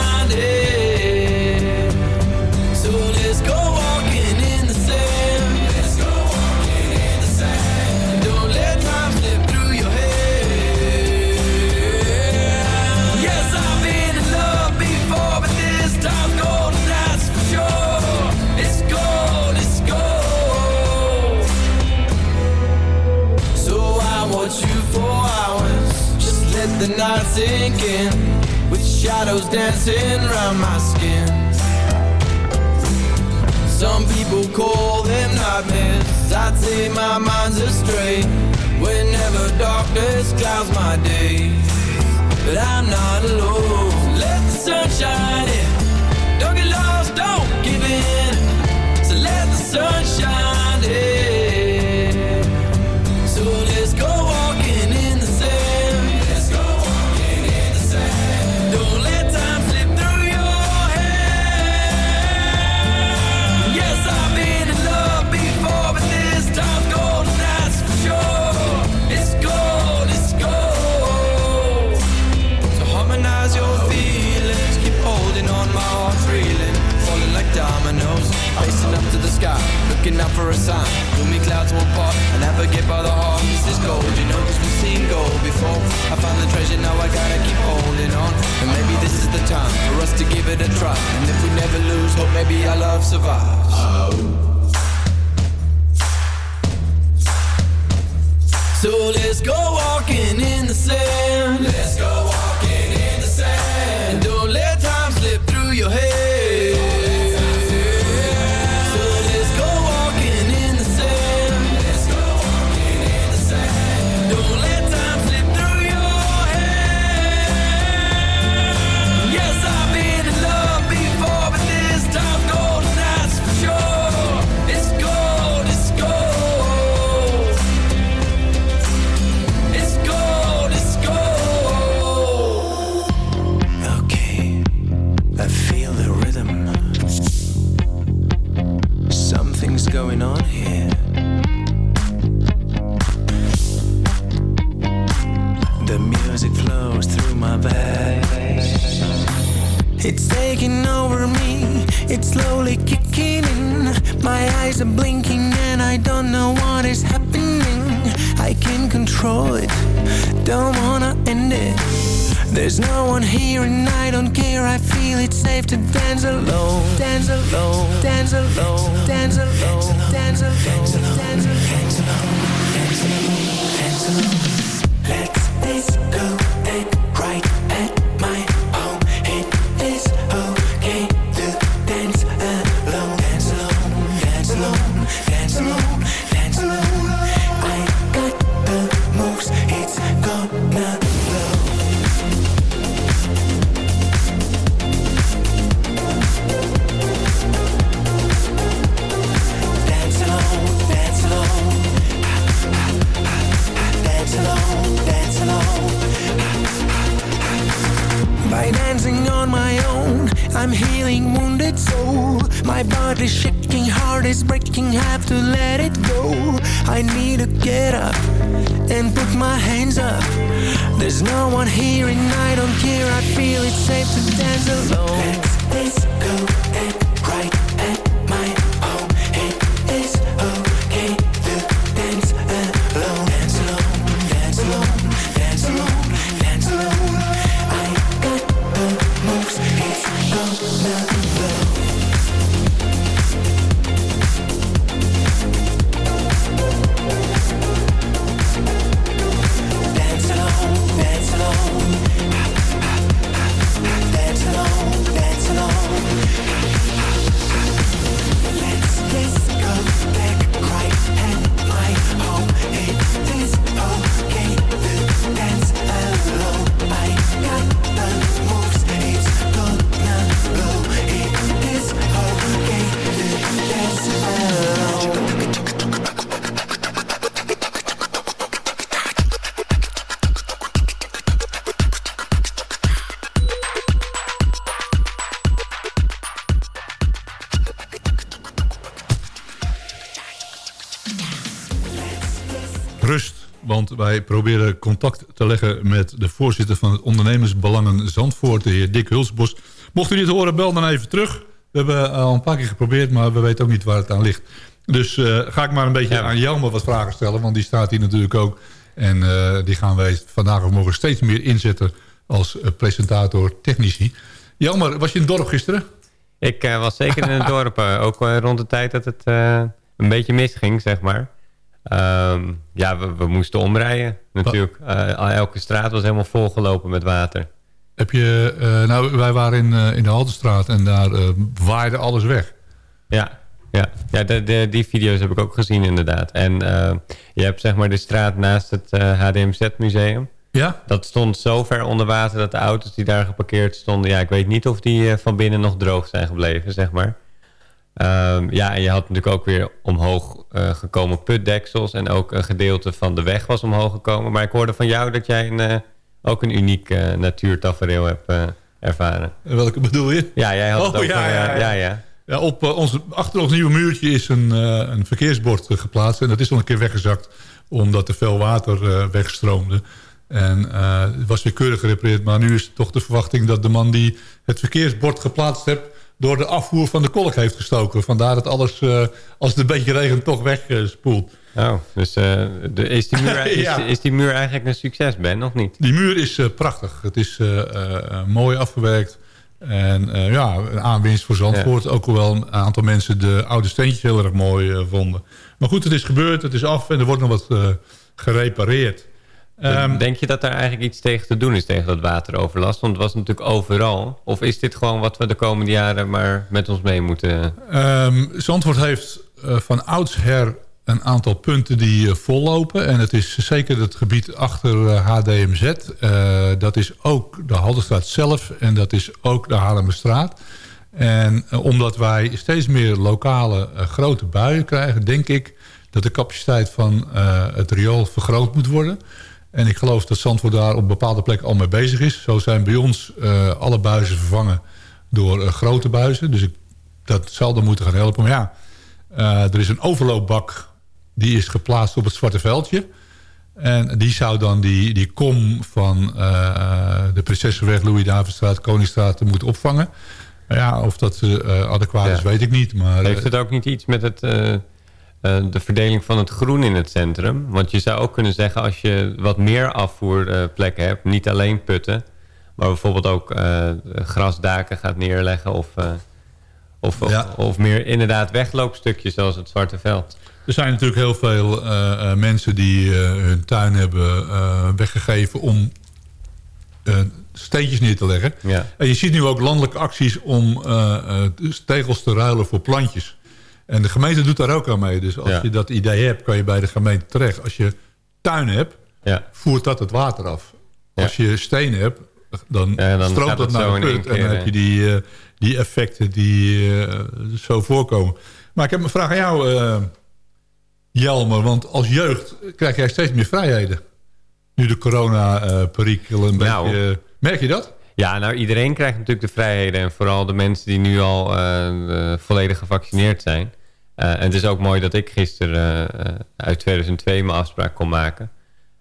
the night sinking. With shadows dancing around my skin. Some people call them nightmares. I'd say my mind's astray. Whenever darkness clouds my day. But I'm not alone. Let the sun shine in. Don't get lost, don't give in. So let the sun want wij proberen contact te leggen met de voorzitter van het ondernemersbelangen Zandvoort, de heer Dick Hulsbos. Mocht u dit horen, bel dan even terug. We hebben al een paar keer geprobeerd, maar we weten ook niet waar het aan ligt. Dus eh, ga ik maar een beetje aan Jelmer wat vragen stellen, want die staat hier natuurlijk ook. En eh, die gaan wij vandaag of morgen steeds meer inzetten als eh, presentator technici. Jelmer, was je in het dorp gisteren? Ik eh, was zeker in het dorp, eh, ook eh, rond de tijd dat het eh, een beetje misging, zeg maar. Ehm, ja, we, we moesten omrijden natuurlijk. Eh, elke straat was helemaal volgelopen met water. Heb je, eh, nou, wij waren in, eh, in de Haltestraat en daar waaide alles weg. Ja, ja. ja de, de, die video's heb ik ook gezien inderdaad. En je hebt zeg maar de straat naast het HDMZ-museum. Ja? Dat stond zo ver onder water dat de auto's die daar geparkeerd stonden... ja, ik weet niet of die van binnen nog droog zijn gebleven, zeg maar. Ehm, ja, en je had natuurlijk ook weer omhoog eh, gekomen putdeksels... en ook een gedeelte van de weg was omhoog gekomen. Maar ik hoorde van jou dat jij een, eh, ook een uniek eh natuurtafereel hebt ervaren. Welke bedoel je? Ja, jij had het Oh, ja, ja, ja. ja, ja. Ja, op, ons, achter ons nieuwe muurtje is een, een verkeersbord geplaatst. En dat is al een keer weggezakt omdat er veel water wegstroomde. En het was weer keurig gerepareerd. Maar nu is toch de verwachting dat de man die het verkeersbord geplaatst heeft... door de afvoer van de kolk heeft gestoken. Vandaar dat alles, eh, als het een beetje regent, toch wegspoelt. Oh, dus eh, de, is, die muur, is, Ja. is die muur eigenlijk een succes, Ben, of niet? Die muur is eh, prachtig. Het is mooi afgewerkt. En ja, een aanwinst voor Zandvoort. Ook hoewel een aantal mensen de oude steentjes heel erg mooi vonden. Maar goed, het is gebeurd. Het is af en er wordt nog wat gerepareerd. Ehm, Denk je dat daar eigenlijk iets tegen te doen is tegen dat wateroverlast? Want het was natuurlijk overal. Of is dit gewoon wat we de komende jaren maar met ons mee moeten... Ehm, Zandvoort heeft eh, van oudsher een aantal punten die eh, vollopen. En het is zeker het gebied achter HDMZ. Eh, dat is ook de Haldenstraat zelf en dat is ook de Haarlemmerstraat. En omdat wij steeds meer lokale grote buien krijgen... denk ik dat de capaciteit van het riool vergroot moet worden. En ik geloof dat Zandvoort daar op bepaalde plekken al mee bezig is. Zo zijn bij ons eh, alle buizen vervangen door eh, grote buizen. Dus ik, dat zal dan moeten gaan helpen. Maar ja, eh, er is een overloopbak die is geplaatst op het Zwarte Veldje. En die zou dan die, die kom van de Prinsessenweg, Louis Davidstraat, Koningsstraat moeten opvangen. Ja, of dat adequaat is, weet ik niet. Maar, Heeft het ook niet iets met het, de verdeling van het groen in het centrum? Want je zou ook kunnen zeggen, als je wat meer afvoerplekken hebt... niet alleen putten, maar bijvoorbeeld ook eh, grasdaken gaat neerleggen... of, eh, of, of, of meer inderdaad wegloopstukjes zoals het Zwarte Veld. Er zijn natuurlijk heel veel eh, eh, mensen die eh, hun tuin hebben eh, weggegeven om eh, steentjes neer te leggen. Ja. En je ziet nu ook landelijke acties om eh, eh, tegels te ruilen voor plantjes. En de gemeente doet daar ook aan mee. Dus als Ja. je dat idee hebt, kan je bij de gemeente terecht. Als je tuin hebt, Ja. voert dat het water af. Als je steen hebt, dan, stroomt dat naar de. En dan heb je die, eh, die effecten die eh, zo voorkomen. Maar ik heb een vraag aan jou, eh, Jelmer. Want als jeugd krijg jij steeds meer vrijheden. Nu de corona-perikel een Nou. beetje... Merk je dat? Ja, nou iedereen krijgt natuurlijk de vrijheden. En vooral de mensen die nu al volledig gevaccineerd zijn. Eh, en het is ook mooi dat ik gisteren eh, uit 2002 mijn afspraak kon maken.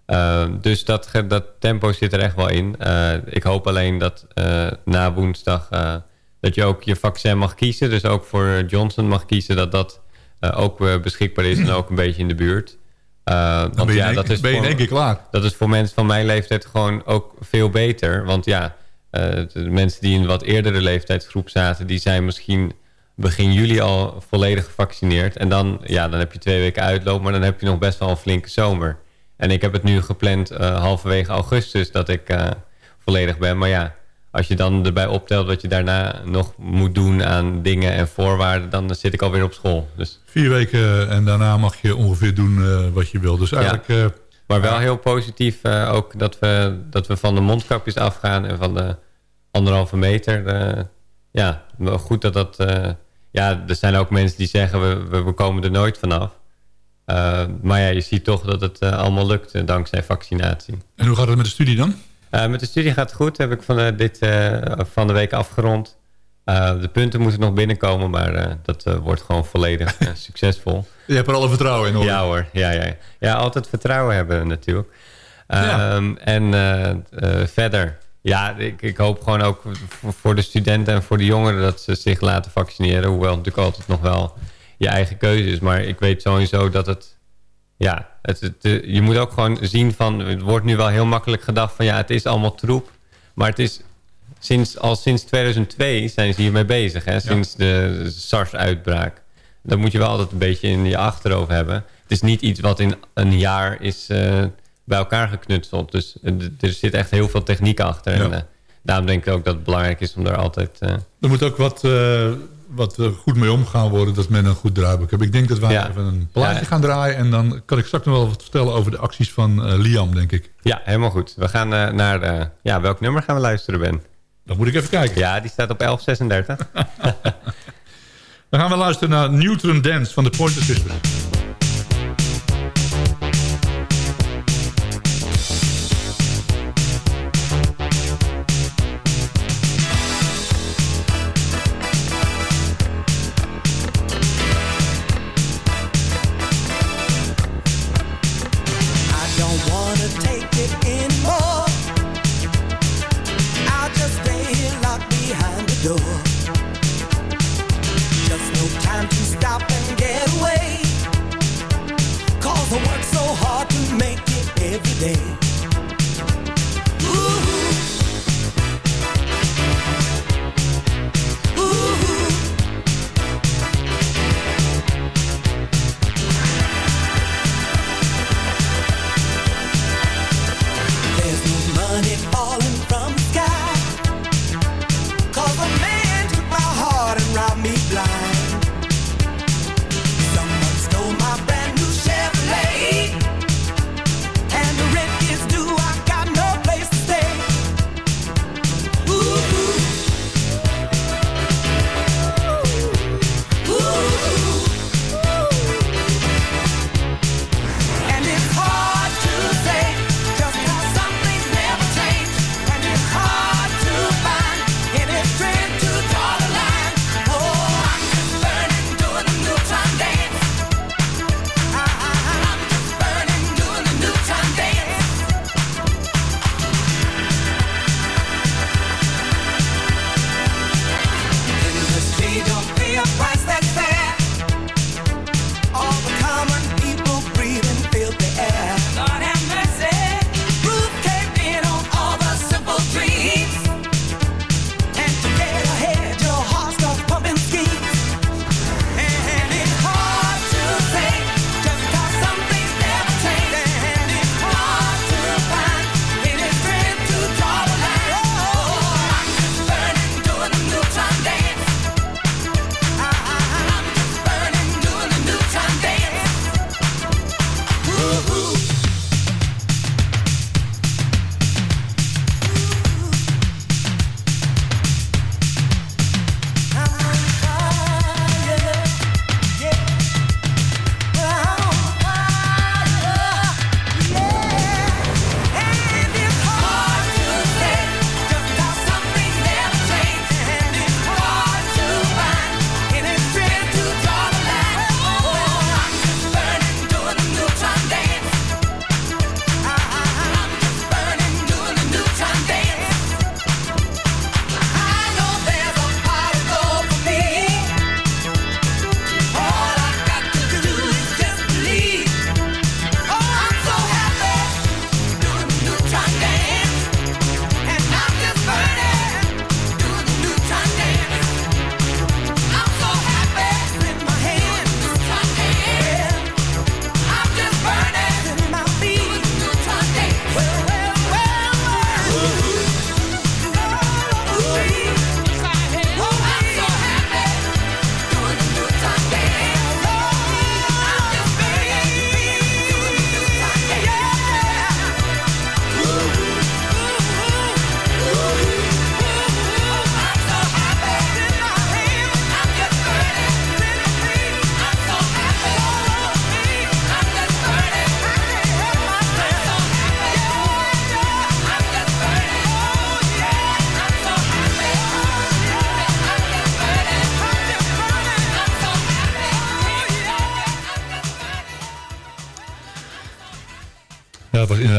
Eh, dus dat, dat tempo zit er echt wel in. Eh, ik hoop alleen dat eh, na woensdag eh, dat je ook je vaccin mag kiezen. Dus ook voor Johnson mag kiezen dat dat eh, ook eh, beschikbaar is en ook een beetje in de buurt. Eh, want ben je ja, dat is ben je in voor- één keer klaar. Dat is voor mensen van mijn leeftijd gewoon ook veel beter. Want ja, eh, de mensen die in een wat eerdere leeftijdsgroep zaten... die zijn misschien begin juli al volledig gevaccineerd. En dan, ja, dan heb je twee weken uitloop... maar dan heb je nog best wel een flinke zomer. En ik heb het nu gepland eh, halverwege augustus dat ik eh, volledig ben. Maar ja, als je dan erbij optelt wat je daarna nog moet doen aan dingen en voorwaarden... dan zit ik alweer op school. Dus Vier weken en daarna mag je ongeveer doen eh, wat je wil. Dus eigenlijk... Ja. eh, Maar wel heel positief eh, ook dat we, dat we van de mondkapjes afgaan en van de anderhalve meter. eh, ja, goed dat dat... ja, er zijn ook mensen die zeggen we, we, we komen er nooit vanaf. Eh, maar ja, je ziet toch dat het eh, allemaal lukt eh, dankzij vaccinatie. en hoe gaat het met de studie dan? Met de studie gaat het goed. Heb ik van, dit, van de week afgerond. De punten moeten nog binnenkomen, maar dat wordt gewoon volledig succesvol. Je hebt er alle vertrouwen in, hoor. Ja hoor, ja, ja. ja altijd vertrouwen hebben natuurlijk. Ja. Ehm, En verder, ja, ik, ik hoop gewoon ook voor- de studenten en voor de jongeren dat ze zich laten vaccineren. Hoewel het natuurlijk altijd nog wel je eigen keuze is. Maar ik weet sowieso dat het, ja, het, het, eh, je moet ook gewoon zien van, het wordt nu wel heel makkelijk gedacht van ja, het is allemaal troep. Maar het is sinds, al sinds 2002 zijn ze hiermee bezig, hè, sinds de SARS-uitbraak. Dat moet je wel altijd een beetje in je achterhoofd hebben. Het is niet iets wat in een jaar is eh, bij elkaar geknutseld. Dus eh, er zit echt heel veel techniek achter. Ja. En eh, daarom denk ik ook dat het belangrijk is om daar altijd... eh, Er moet ook wat, wat goed mee omgaan worden dat men een goed draaiboek heeft. Ik denk dat wij Ja. even een plaatje Ja. gaan draaien. En dan kan ik straks nog wel wat vertellen over de acties van Liam, denk ik. ja, helemaal goed. We gaan naar... ja, welk nummer gaan we luisteren, Ben? Dan moet ik even kijken. Ja, die staat op 1136. Dan gaan we luisteren naar Neutron Dance van de Pointer Sisters.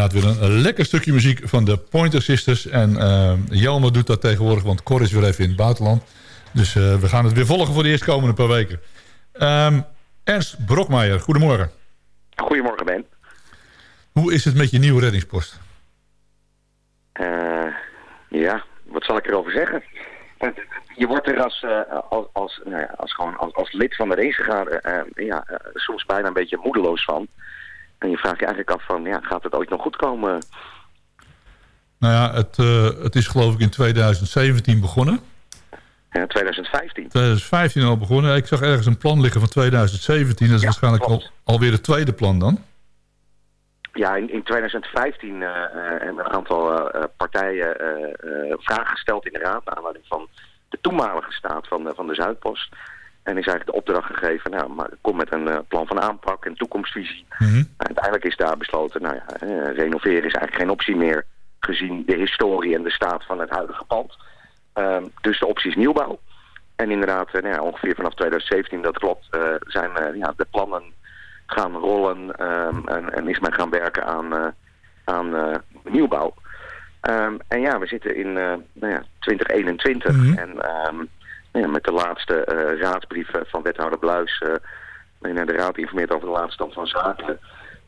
Inderdaad weer een, lekker stukje muziek van de Pointer Sisters. En uh, Jelmer doet dat tegenwoordig, want Cor is weer even in het buitenland. Dus uh, we gaan het weer volgen voor de eerstkomende paar weken. Um, Ernst Brokmeijer, goedemorgen. Goedemorgen, Ben. Hoe is het met je nieuwe reddingspost? Uh, ja, wat zal ik erover zeggen? Je wordt er als, uh, als, als, nou ja, als, gewoon als, als lid van de uh, ja, soms bijna een beetje moedeloos van. En je vraagt je eigenlijk af van, ja, gaat het ooit nog goed komen? Nou ja, het, het is geloof ik in 2017 begonnen. Ja, 2015. 2015 al begonnen. Ik zag ergens een plan liggen van 2017. Dat is ja, waarschijnlijk al, alweer het tweede plan dan. Ja, in, in 2015 uh, hebben een aantal uh, partijen vragen gesteld in de raad... naar aanleiding van de toenmalige staat van, de, van de Zuidpost. En is eigenlijk de opdracht gegeven... nou, maar kom met een plan van aanpak en toekomstvisie. Mm -hmm. uiteindelijk is daar besloten... nou ja, renoveren is eigenlijk geen optie meer... gezien de historie en de staat van het huidige pand. Ehm, dus de optie is nieuwbouw. En inderdaad, nou ja, ongeveer vanaf 2017, dat klopt... zijn ja, de plannen gaan rollen um, en, en, is men gaan werken aan, aan nieuwbouw. Um, en ja, we zitten in nou ja, 2021 mm -hmm. en um, ja, met de laatste raadsbrieven van wethouder Bluis... naar de raad informeert over de laatste stand van zaken...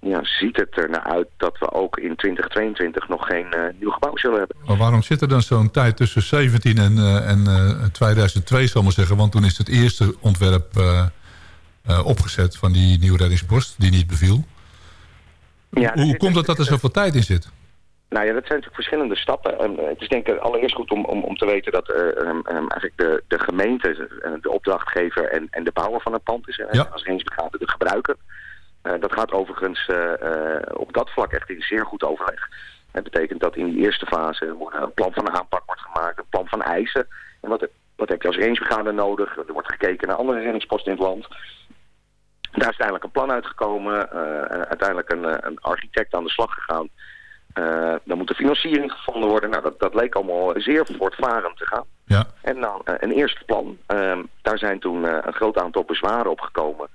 Ja, ziet het er naar uit dat we ook in 2022 nog geen nieuw gebouw zullen hebben. Maar waarom zit er dan zo'n tijd tussen 17 en, en 2002, zal ik maar zeggen? Want toen is het eerste ontwerp uh, opgezet van die nieuwe reddingspost, die niet beviel. Ja, Hoe komt het dat er zoveel tijd in zit? Nou ja, dat zijn natuurlijk verschillende stappen. Um, het is denk ik allereerst goed om, om, om te weten dat uh, um, eigenlijk de, de gemeente, de opdrachtgever en, en de bouwer van het pand is. Ja. Als reddingsbrigade de gebruiker. Uh, dat gaat overigens op dat vlak echt in zeer goed overleg. Dat betekent dat in die eerste fase een plan van aanpak wordt gemaakt, een plan van eisen. En wat, wat heb je als reddingsbrigade nodig? Er wordt gekeken naar andere reddingsposten in het land. Daar is uiteindelijk een plan uitgekomen. Uiteindelijk een, een, architect aan de slag gegaan. Uh, dan moet de financiering gevonden worden. Nou, dat, dat leek allemaal zeer voortvarend te gaan. Ja. En dan uh, een eerste plan. Um, daar zijn toen een groot aantal bezwaren opgekomen.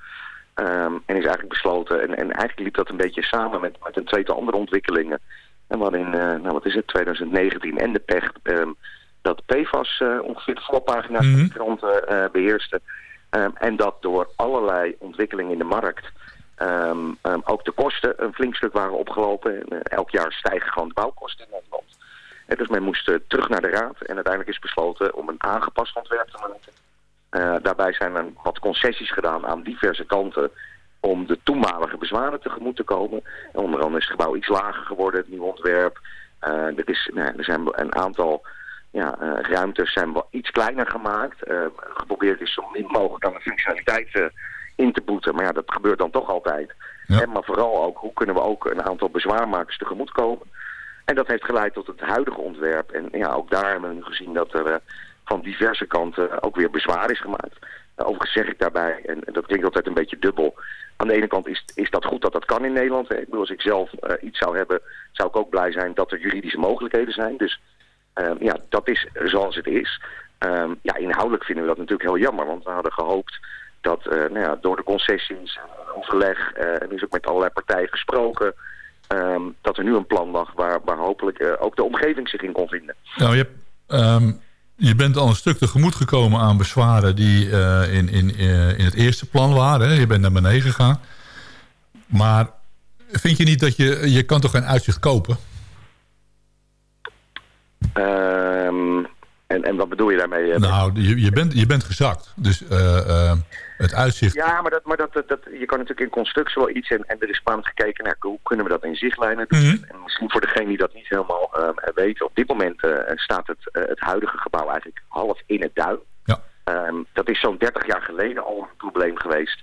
Um, en is eigenlijk besloten, en, en eigenlijk liep dat een beetje samen met, met een tweetal andere ontwikkelingen. En wat in, nou wat is het, 2019 en de PECH, um, dat PFAS ongeveer de voorpagina mm -hmm. van de kranten beheerste. En dat door allerlei ontwikkelingen in de markt um, um, ook de kosten een flink stuk waren opgelopen. En, uh, elk jaar stijgen gewoon de bouwkosten in Nederland. En dus men moest uh, terug naar de raad en uiteindelijk is besloten om een aangepast ontwerp te maken. Uh, daarbij zijn er wat concessies gedaan aan diverse kanten om de toenmalige bezwaren tegemoet te komen. En onder andere is het gebouw iets lager geworden, het nieuwe ontwerp. er, is, nou, er zijn een aantal ja, ruimtes zijn wel iets kleiner gemaakt. Geprobeerd is zo min mogelijk aan de functionaliteit in te boeten. Maar ja, dat gebeurt dan toch altijd. Ja. En maar vooral ook, hoe kunnen we ook een aantal bezwaarmakers tegemoet komen. En dat heeft geleid tot het huidige ontwerp. En ja, ook daar hebben we nu gezien dat er van diverse kanten ook weer bezwaar is gemaakt. overigens zeg ik daarbij, en, en, dat klinkt altijd een beetje dubbel... Aan de ene kant is, is dat goed dat dat kan in Nederland. Ik bedoel, als ik zelf iets zou hebben, zou ik ook blij zijn dat er juridische mogelijkheden zijn. Dus Um, ja, dat is zoals het is. Um, ja, inhoudelijk vinden we dat natuurlijk heel jammer, want we hadden gehoopt dat uh, nou ja, door de concessies, overleg, uh, en is ook met allerlei partijen gesproken, um, dat er nu een plan lag waar, waar hopelijk uh, ook de omgeving zich in kon vinden. Nou, je, hebt, je bent al een stuk tegemoet gekomen aan bezwaren die in, in, in het eerste plan waren. Hè? Je bent naar beneden gegaan. Maar vind je niet dat je, je kan toch geen uitzicht kopen? Um, en, en wat bedoel je daarmee? Nou, je, je, bent, je bent gezakt. Dus uh, uh, het uitzicht... Ja, maar, dat, maar dat, dat, je kan natuurlijk in constructie wel iets... En, en er is spannend gekeken naar hoe kunnen we dat in zichtlijnen doen. Mm -hmm. En misschien voor degene die dat niet helemaal uh, weet... Op dit moment staat het, het huidige gebouw eigenlijk half in het duin. Ja. Um, dat is zo'n 30 jaar geleden al een probleem geweest...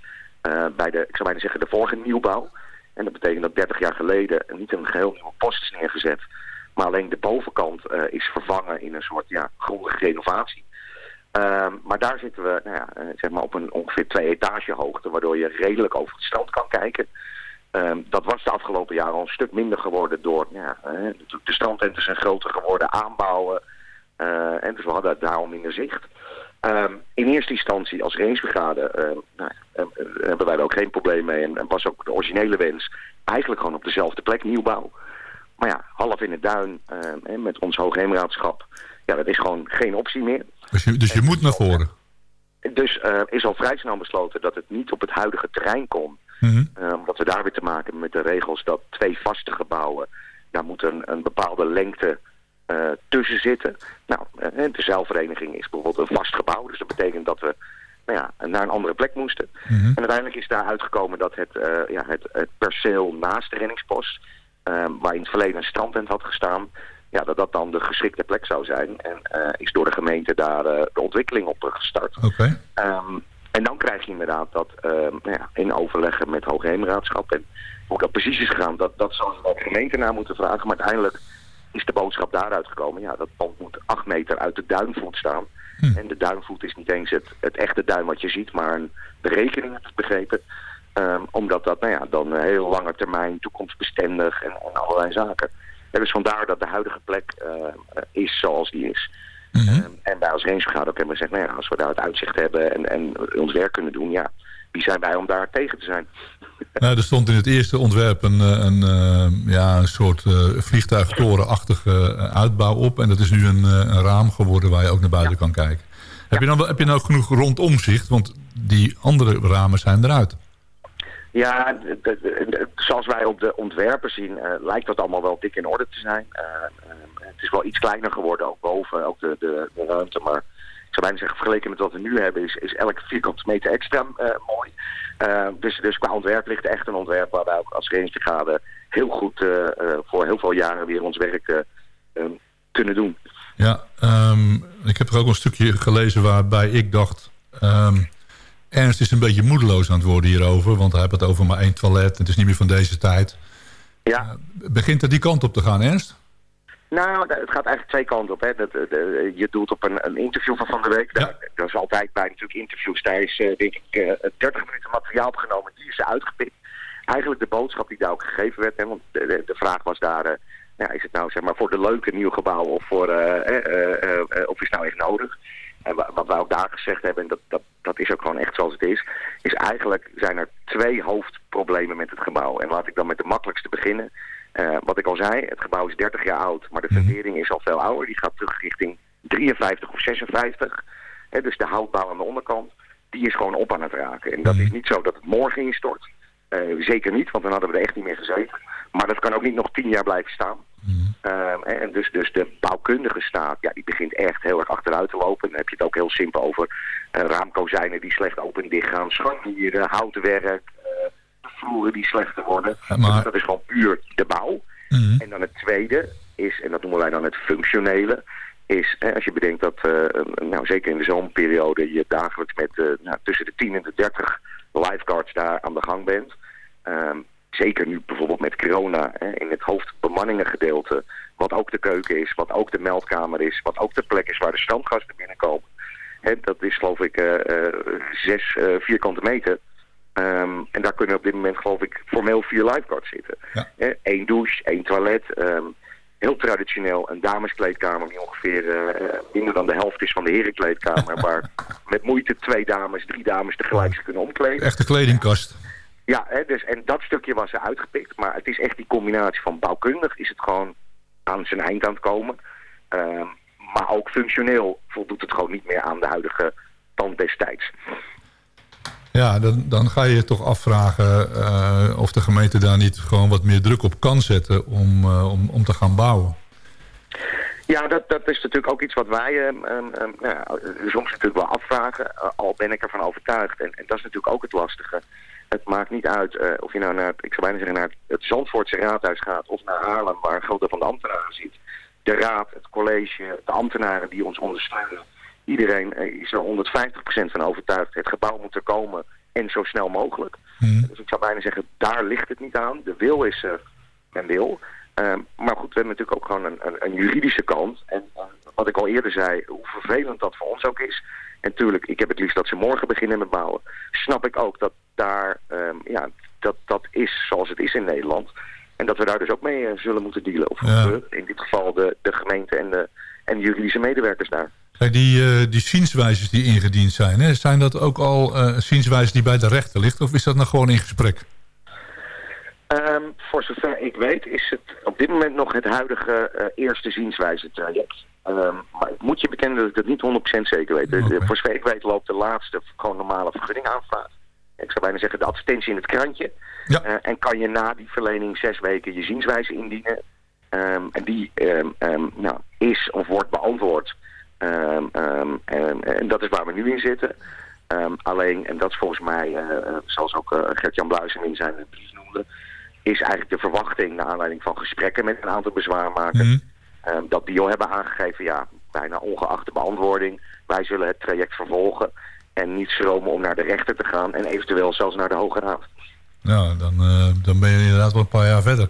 bij de, ik zou bijna zeggen, de vorige nieuwbouw. En dat betekent dat 30 jaar geleden niet een geheel nieuwe post is neergezet... Maar alleen de bovenkant is vervangen in een soort ja, grondige renovatie. Um, maar daar zitten we nou ja, uh, zeg maar op een ongeveer twee etage hoogte, waardoor je redelijk over het strand kan kijken. Um, dat was de afgelopen jaren al een stuk minder geworden door ja, uh, de strandtenten zijn groter geworden, aanbouwen. en dus we hadden daarom minder zicht. Um, in eerste instantie als racebrigade nou, hebben wij er ook geen probleem mee. En, en was ook de originele wens eigenlijk gewoon op dezelfde plek nieuwbouw. Maar ja, half in het duin eh, met ons Hoogheemraadschap, ja, dat is gewoon geen optie meer. Dus je, dus je moet naar voren. Dus eh, is al vrij snel besloten dat het niet op het huidige terrein kon. Mhm. Omdat we daar weer te maken hebben met de regels dat twee vaste gebouwen, daar moet een, een bepaalde lengte eh, tussen zitten. Nou, de zeilvereniging is bijvoorbeeld een vast gebouw, dus dat betekent dat we nou ja, naar een andere plek moesten. En uiteindelijk is daar uitgekomen dat het, ja, het, het perceel naast de reddingspost, eh, waar in het verleden een strandtent had gestaan, ja, dat dat dan de geschikte plek zou zijn. En eh, is door de gemeente daar eh, de ontwikkeling op eh, gestart. Oké. Ehm, en dan krijg je inderdaad dat ehm, nou ja, in overleggen met Hoogheemraadschap en hoe dat precies is gegaan, dat, dat zal de gemeente naar moeten vragen. Maar uiteindelijk is de boodschap daaruit gekomen. Ja, dat pand moet acht meter uit de duinvoet staan. En de duinvoet is niet eens het, het echte duin wat je ziet, maar een berekening, heb ik begrepen. Ehm, omdat dat nou ja, dan een heel lange termijn, toekomstbestendig en, en allerlei zaken. Dus vandaar dat de huidige plek eh, is zoals die is. Ehm, en wij als rangevergadering ook hebben gezegd, nou ja, als we daar het uitzicht hebben en, en ons werk kunnen doen, ja, wie zijn wij om daar tegen te zijn? Nou, er stond in het eerste ontwerp een, eh, een, eh, ja, een soort vliegtuigtorenachtige uitbouw op. En dat is nu een, een raam geworden waar je ook naar buiten kan kijken. Heb, je dan, wel- heb je nou genoeg rondomzicht? Want die andere ramen zijn eruit. Ja, zoals wij op de ontwerpen zien, eh, lijkt dat allemaal wel dik in orde te zijn. Eh, eh, het is wel iets kleiner geworden, ook boven, ook de, ruimte. Maar ik zou bijna zeggen, vergeleken met wat we nu hebben, is, is elke vierkante meter extra mooi. Dus, dus qua ontwerp ligt echt een ontwerp waar wij ook als Rangebrigade heel goed voor heel veel jaren weer ons werk kunnen doen. Ja, ehm, ik heb er ook een stukje gelezen waarbij ik dacht... ehm, Ernst is een beetje moedeloos aan het worden hierover. Want hij heeft het over maar één toilet. Het is niet meer van deze tijd. Ja. begint er die kant op te gaan, Ernst? Nou, het gaat eigenlijk twee kanten op. Hè. Dat, eh, de- je doelt op een, een interview van Van de Week. Daar, daar is altijd bij natuurlijk interviews. Daar is eh, denk ik eh, 30 minuten materiaal opgenomen. Die is uitgepikt. Eigenlijk de boodschap die daar ook gegeven werd. Hè, want de, vraag was daar... eh, ja, is het nou zeg maar voor de leuke nieuw gebouw of, voor, eh, eh, eh, eh, eh, of is het nou echt nodig? En wa- wat wij ook daar gezegd hebben, en dat, dat, dat is ook gewoon echt zoals het is, is eigenlijk zijn er twee hoofdproblemen met het gebouw. En laat ik dan met de makkelijkste beginnen. Eh, wat ik al zei, het gebouw is 30 jaar oud, maar de fundering is al veel ouder. Die gaat terug richting 53 of 56. Hè, dus de houtbouw aan de onderkant, die is gewoon op aan het raken. En dat is niet zo dat het morgen instort. Eh, zeker niet, want dan hadden we er echt niet meer gezeten. Maar dat kan ook niet nog tien jaar blijven staan. Ehm, en dus, dus de bouwkundige staat, ja, die begint echt heel erg achteruit te lopen. Dan heb je het ook heel simpel over eh, raamkozijnen die slecht open en dicht gaan, scharnieren, houtwerk, eh, de vloeren die slechter worden. Maar- Dus dat is gewoon puur de bouw. En dan het tweede is, en dat noemen wij dan het functionele, is hè, als je bedenkt dat, eh, nou, zeker in de zomerperiode, je dagelijks met eh, nou, tussen de 10 en de 30 lifeguards daar aan de gang bent. Ehm, zeker nu bijvoorbeeld met corona hè, in het hoofdbemanningengedeelte, wat ook de keuken is, wat ook de meldkamer is, wat ook de plek is waar de strandgasten binnenkomen. Hè, dat is geloof ik eh, eh, zes eh, vierkante meter. Ehm, en daar kunnen op dit moment geloof ik formeel vier lifeguards zitten. Eén douche, één toilet. ehm, heel traditioneel een dameskleedkamer die ongeveer minder dan de helft is van de herenkleedkamer. waar met moeite twee dames, drie dames tegelijk zich kunnen omkleden. Echte kledingkast. Ja, hè, dus, en dat stukje was er uitgepikt. Maar het is echt die combinatie van bouwkundig is het gewoon aan zijn eind aan het komen. Ehm, maar ook functioneel voldoet het gewoon niet meer aan de huidige tand destijds. Ja, dan, dan ga je je toch afvragen eh, of de gemeente daar niet gewoon wat meer druk op kan zetten om, eh, om, om te gaan bouwen. Ja, dat, dat is natuurlijk ook iets wat wij ehm, ehm, nou ja, soms natuurlijk wel afvragen. eh, al ben ik ervan overtuigd. En, en dat is natuurlijk ook het lastige. Het maakt niet uit eh, of je nou naar, ik zou bijna zeggen, naar het Zandvoortse raadhuis gaat... of naar Haarlem, waar een groot deel van de ambtenaren zit. De raad, het college, de ambtenaren die ons ondersteunen. Iedereen eh, is er 150% van overtuigd. Het gebouw moet er komen en zo snel mogelijk. Dus ik zou bijna zeggen, daar ligt het niet aan. De wil is er, men wil. Ehm, maar goed, we hebben natuurlijk ook gewoon een, een, een juridische kant. En, en wat ik al eerder zei, hoe vervelend dat voor ons ook is. En tuurlijk, ik heb het liefst dat ze morgen beginnen met bouwen. Snap ik ook dat daar, ehm, ja, dat, dat is zoals het is in Nederland. En dat we daar dus ook mee eh, zullen moeten dealen. Of Ja. in dit geval de, de gemeente en de, en de juridische medewerkers daar. Kijk, die, eh, die zienswijzes die ingediend zijn, hè, zijn dat ook al eh zienswijzen die bij de rechter ligt? Of is dat nog gewoon in gesprek? Ehm, voor zover ik weet is het op dit moment nog het huidige eerste zienswijze traject. Ehm, maar ik moet je bekennen dat ik dat niet 100% zeker weet. De- de- voor zover ik weet loopt de laatste gewoon normale vergunning aanvraag. Ik zou bijna zeggen de advertentie in het krantje. Eh, en kan je na die verlening zes weken je zienswijze indienen. Ehm, en die ehm, nou, is of wordt beantwoord. En, en dat is waar we nu in zitten. Alleen, en dat is volgens mij, eh, eh, zoals ook eh, Gert-Jan Bluisem in zijn brief noemde, is eigenlijk de verwachting naar aanleiding van gesprekken met een aantal bezwaarmakers, ehm, dat die al hebben aangegeven, ja, bijna ongeacht de beantwoording, wij zullen het traject vervolgen en niet schromen om naar de rechter te gaan en eventueel zelfs naar de Hoge Raad. Nou, dan, eh, dan ben je inderdaad wel een paar jaar verder.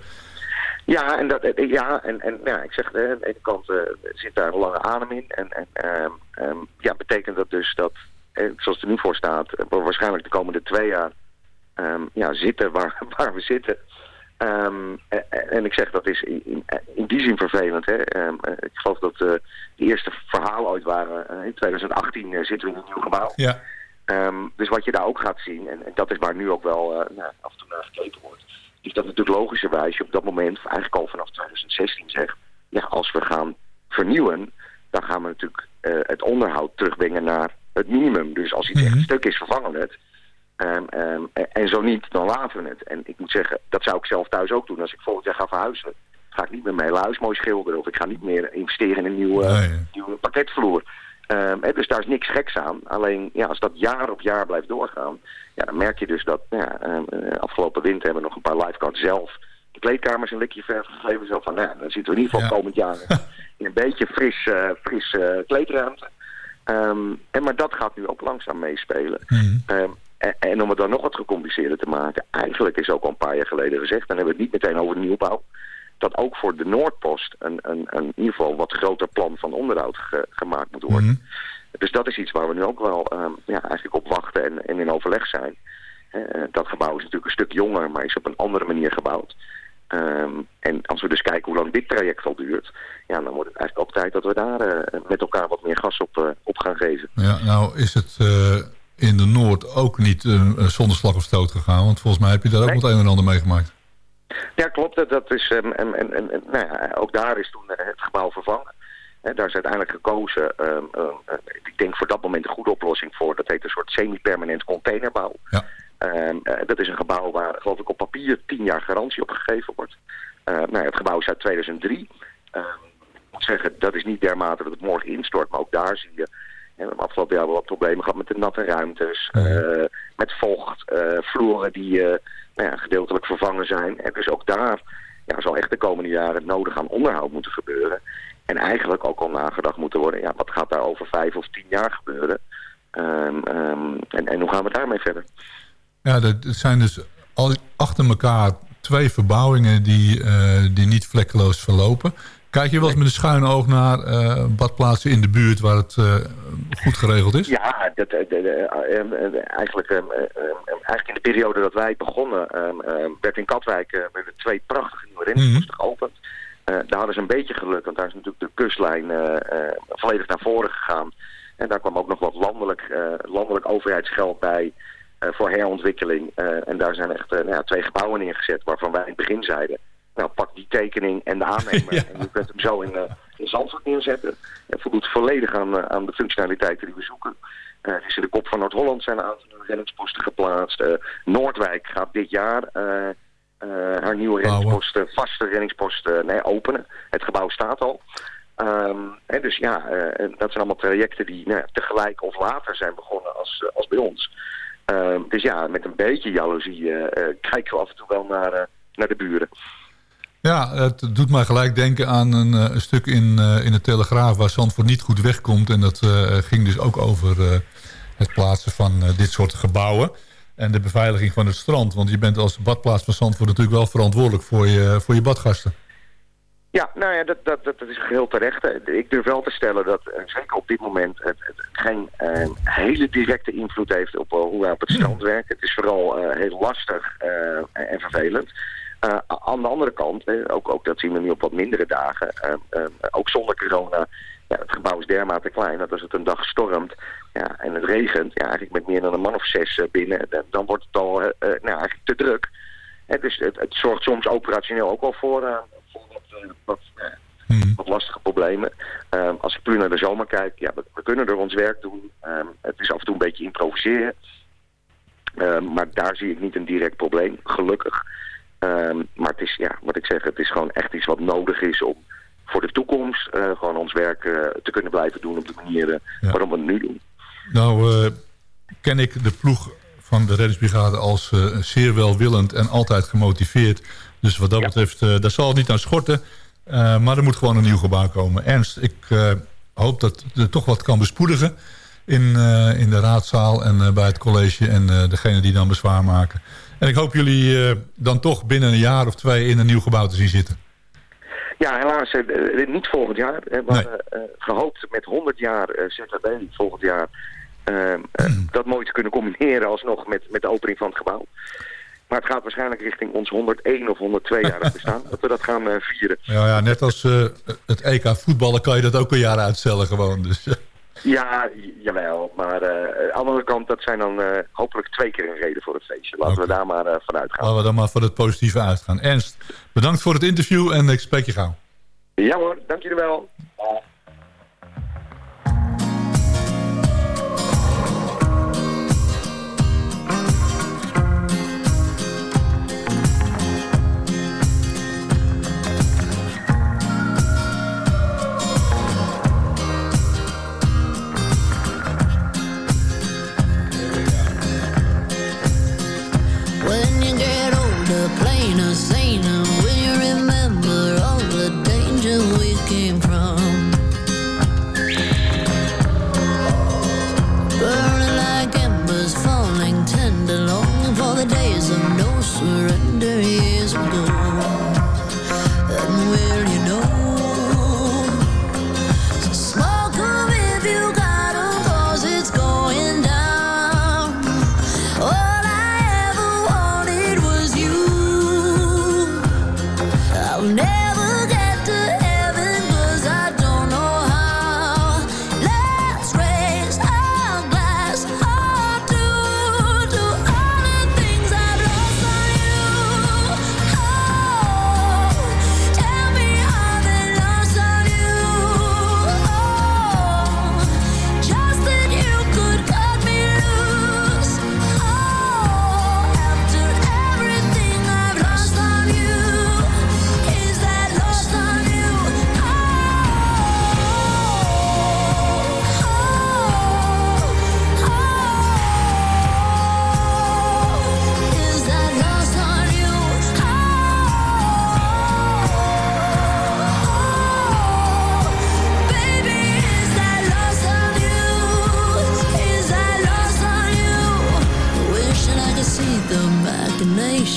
Ja, en, dat, eh, ja, en, en ja, ik zeg, eh, aan de ene kant zit daar een lange adem in. En, en ehm, ehm, ja, betekent dat dus dat, zoals het er nu voor staat, we waarschijnlijk de komende twee jaar ehm, ja, zitten waar, waar we zitten. Ehm, en, en ik zeg, dat is in, in, in die zin vervelend. Hè. Ehm, eh, ik geloof dat eh, de eerste verhalen ooit waren, eh, in 2018 eh, zitten we in een nieuw gebouw. Ja. Ehm, dus wat je daar ook gaat zien, en, en dat is waar nu ook wel eh, nou, af en toe naar gekeken wordt, is dat natuurlijk logischerwijs je op dat moment, eigenlijk al vanaf 2016 zegt, ja, als we gaan vernieuwen, dan gaan we natuurlijk eh, het onderhoud terugbrengen naar het minimum. Dus als iets echt stuk is, vervangen we het. Ehm, ehm, en, zo niet, dan laten we het. En ik moet zeggen, dat zou ik zelf thuis ook doen. Als ik volgend jaar ga verhuizen, ga ik niet meer mijn hele huis mooi schilderen. Of ik ga niet meer investeren in een nieuwe, nieuwe parketvloer. Ehm, dus daar is niks geks aan. Alleen ja, als dat jaar op jaar blijft doorgaan, ja, dan merk je dus dat ja, eh, afgelopen winter hebben we nog een paar lifeguards zelf de kleedkamers een likje verf gegeven. Zo van, nou, ja, dan zitten we in ieder geval komend jaar in een beetje fris, eh, fris eh, kleedruimte. En, maar dat gaat nu ook langzaam meespelen. Ehm, en, en om het dan nog wat gecompliceerder te maken, eigenlijk is ook al een paar jaar geleden gezegd, dan hebben we het niet meteen over nieuwbouw, dat ook voor de Noordpost een, een, een in ieder geval wat groter plan van onderhoud ge- gemaakt moet worden. Dus dat is iets waar we nu ook wel ehm, ja, eigenlijk op wachten en, en in overleg zijn. Eh, dat gebouw is natuurlijk een stuk jonger, maar is op een andere manier gebouwd. Ehm, en als we dus kijken hoe lang dit traject al duurt, ja, dan wordt het eigenlijk ook tijd dat we daar eh, met elkaar wat meer gas op, eh, op gaan geven. Ja, nou is het in de Noord ook niet zonder slag of stoot gegaan. Want volgens mij heb je daar ook Nee. wat een en ander meegemaakt. Ja, klopt. Dat, is, en, en, en, nou ja, ook daar is toen eh, het gebouw vervangen. Daar is uiteindelijk gekozen, ehm, ehm, eh, ik denk voor dat moment een goede oplossing voor. Dat heet een soort semi-permanent containerbouw. Ehm, eh, dat is een gebouw waar, geloof ik, op papier tien jaar garantie op gegeven wordt. Eh, nou, ja, het gebouw is uit 2003. Ehm, ik moet zeggen, dat is niet dermate dat het morgen instort, maar ook daar zie je... We hebben afgelopen jaar wel wat problemen gehad met de natte ruimtes, eh, met vocht, eh, vloeren die eh, nou ja, gedeeltelijk vervangen zijn. En dus ook daar ja, zal echt de komende jaren het nodig aan onderhoud moeten gebeuren. En eigenlijk ook al nagedacht moeten worden, ja, wat gaat daar over vijf of tien jaar gebeuren? Ehm, ehm, en, en hoe gaan we daarmee verder? Ja, dat zijn dus al achter elkaar twee verbouwingen die, die niet vlekkeloos verlopen. Kijk je wel eens met een schuine oog naar eh, badplaatsen in de buurt waar het eh, goed geregeld is? Ja, dat, eh, de- de- eh, eh, eh, eigenlijk, eh, eh, eh, eigenlijk in de periode dat wij begonnen, eh, werd in Katwijk werden twee prachtige nieuwe renningsposten geopend. Eh, daar hadden ze een beetje geluk, want daar is natuurlijk de kustlijn volledig naar voren gegaan. En daar kwam ook nog wat landelijk, landelijk overheidsgeld bij voor herontwikkeling. En daar zijn echt nou ja, twee gebouwen neergezet waarvan wij in het begin zeiden... Nou, pak die tekening en de aannemer en je kunt hem zo in, eh in Zandvoort neerzetten. Het voldoet volledig aan, eh, aan de functionaliteiten die we zoeken. Eh, er is in de kop van Noord-Holland zijn een aantal reddingsposten geplaatst. Noordwijk gaat dit jaar haar nieuwe reddingsposten, vaste reddingsposten, nee, openen. Het gebouw staat al. Ehm, en dus ja, dat zijn allemaal trajecten die nou, tegelijk of later zijn begonnen als, als bij ons. Ehm, dus ja, met een beetje jaloezie kijken we af en toe wel naar, naar de buren. Ja, het doet mij gelijk denken aan een, eh, een stuk in, eh, in de Telegraaf waar Zandvoort niet goed wegkomt. En dat eh, ging dus ook over het plaatsen van dit soort gebouwen. En de beveiliging van het strand. Want je bent als badplaats van Zandvoort natuurlijk wel verantwoordelijk voor je, voor je badgasten. Ja, nou ja, dat, dat, dat is geheel terecht. Ik durf wel te stellen dat zeker op dit moment het, het geen hele directe invloed heeft op hoe wij op het strand werken. Het is vooral heel lastig en vervelend. Eh, aan de andere kant, ook, ook dat zien we nu op wat mindere dagen, eh, eh, ook zonder corona, ja, het gebouw is dermate klein dat als het een dag stormt ja, en het regent, ja, eigenlijk met meer dan een man of zes eh, binnen, dan, dan wordt het al eh, nou, eigenlijk te druk. Dus het, het zorgt soms operationeel ook wel voor, voor wat, wat, eh, wat lastige problemen. Ehm, als ik puur naar de zomer kijk, ja, we, we kunnen er ons werk doen. Ehm, het is af en toe een beetje improviseren. Ehm, maar daar zie ik niet een direct probleem, gelukkig. Ehm, maar het is, ja, wat ik zeg, het is gewoon echt iets wat nodig is om voor de toekomst eh, gewoon ons werk eh, te kunnen blijven doen op de manier eh, waarom we het nu doen. Nou ken ik de ploeg van de reddingsbrigade als zeer welwillend en altijd gemotiveerd. Dus wat dat betreft, daar zal het niet aan schorten. Maar er moet gewoon een nieuw gebouw komen. Ernst, ik hoop dat er toch wat kan bespoedigen in, in de raadzaal en bij het college en degene die dan bezwaar maken. En ik hoop jullie eh, dan toch binnen een jaar of twee in een nieuw gebouw te zien zitten. Ja, helaas eh, eh, niet volgend jaar. We hadden eh, gehoopt met 100 jaar ZHB volgend jaar eh, dat mooi te kunnen combineren alsnog met, met de opening van het gebouw. Maar het gaat waarschijnlijk richting ons 101 of 102 jaar bestaan. dat we dat gaan vieren. Ja, ja, net als het EK voetballen kan je dat ook een jaar uitstellen gewoon. Dus, Ja, jawel. Maar eh, aan de andere kant, dat zijn dan eh, hopelijk twee keer een reden voor het feestje. Laten we daar maar eh, vanuit gaan. laten we dan maar voor het positieve uitgaan. Ernst, bedankt voor het interview en ik spreek je gauw. Ja hoor, dank jullie wel.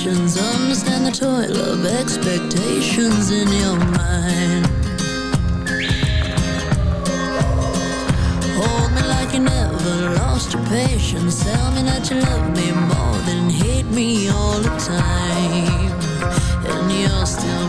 Machinations, understand the toil of expectations in your mind. Hold me like you never lost your patience. Tell me that you love me more than hate me all the time. And you're still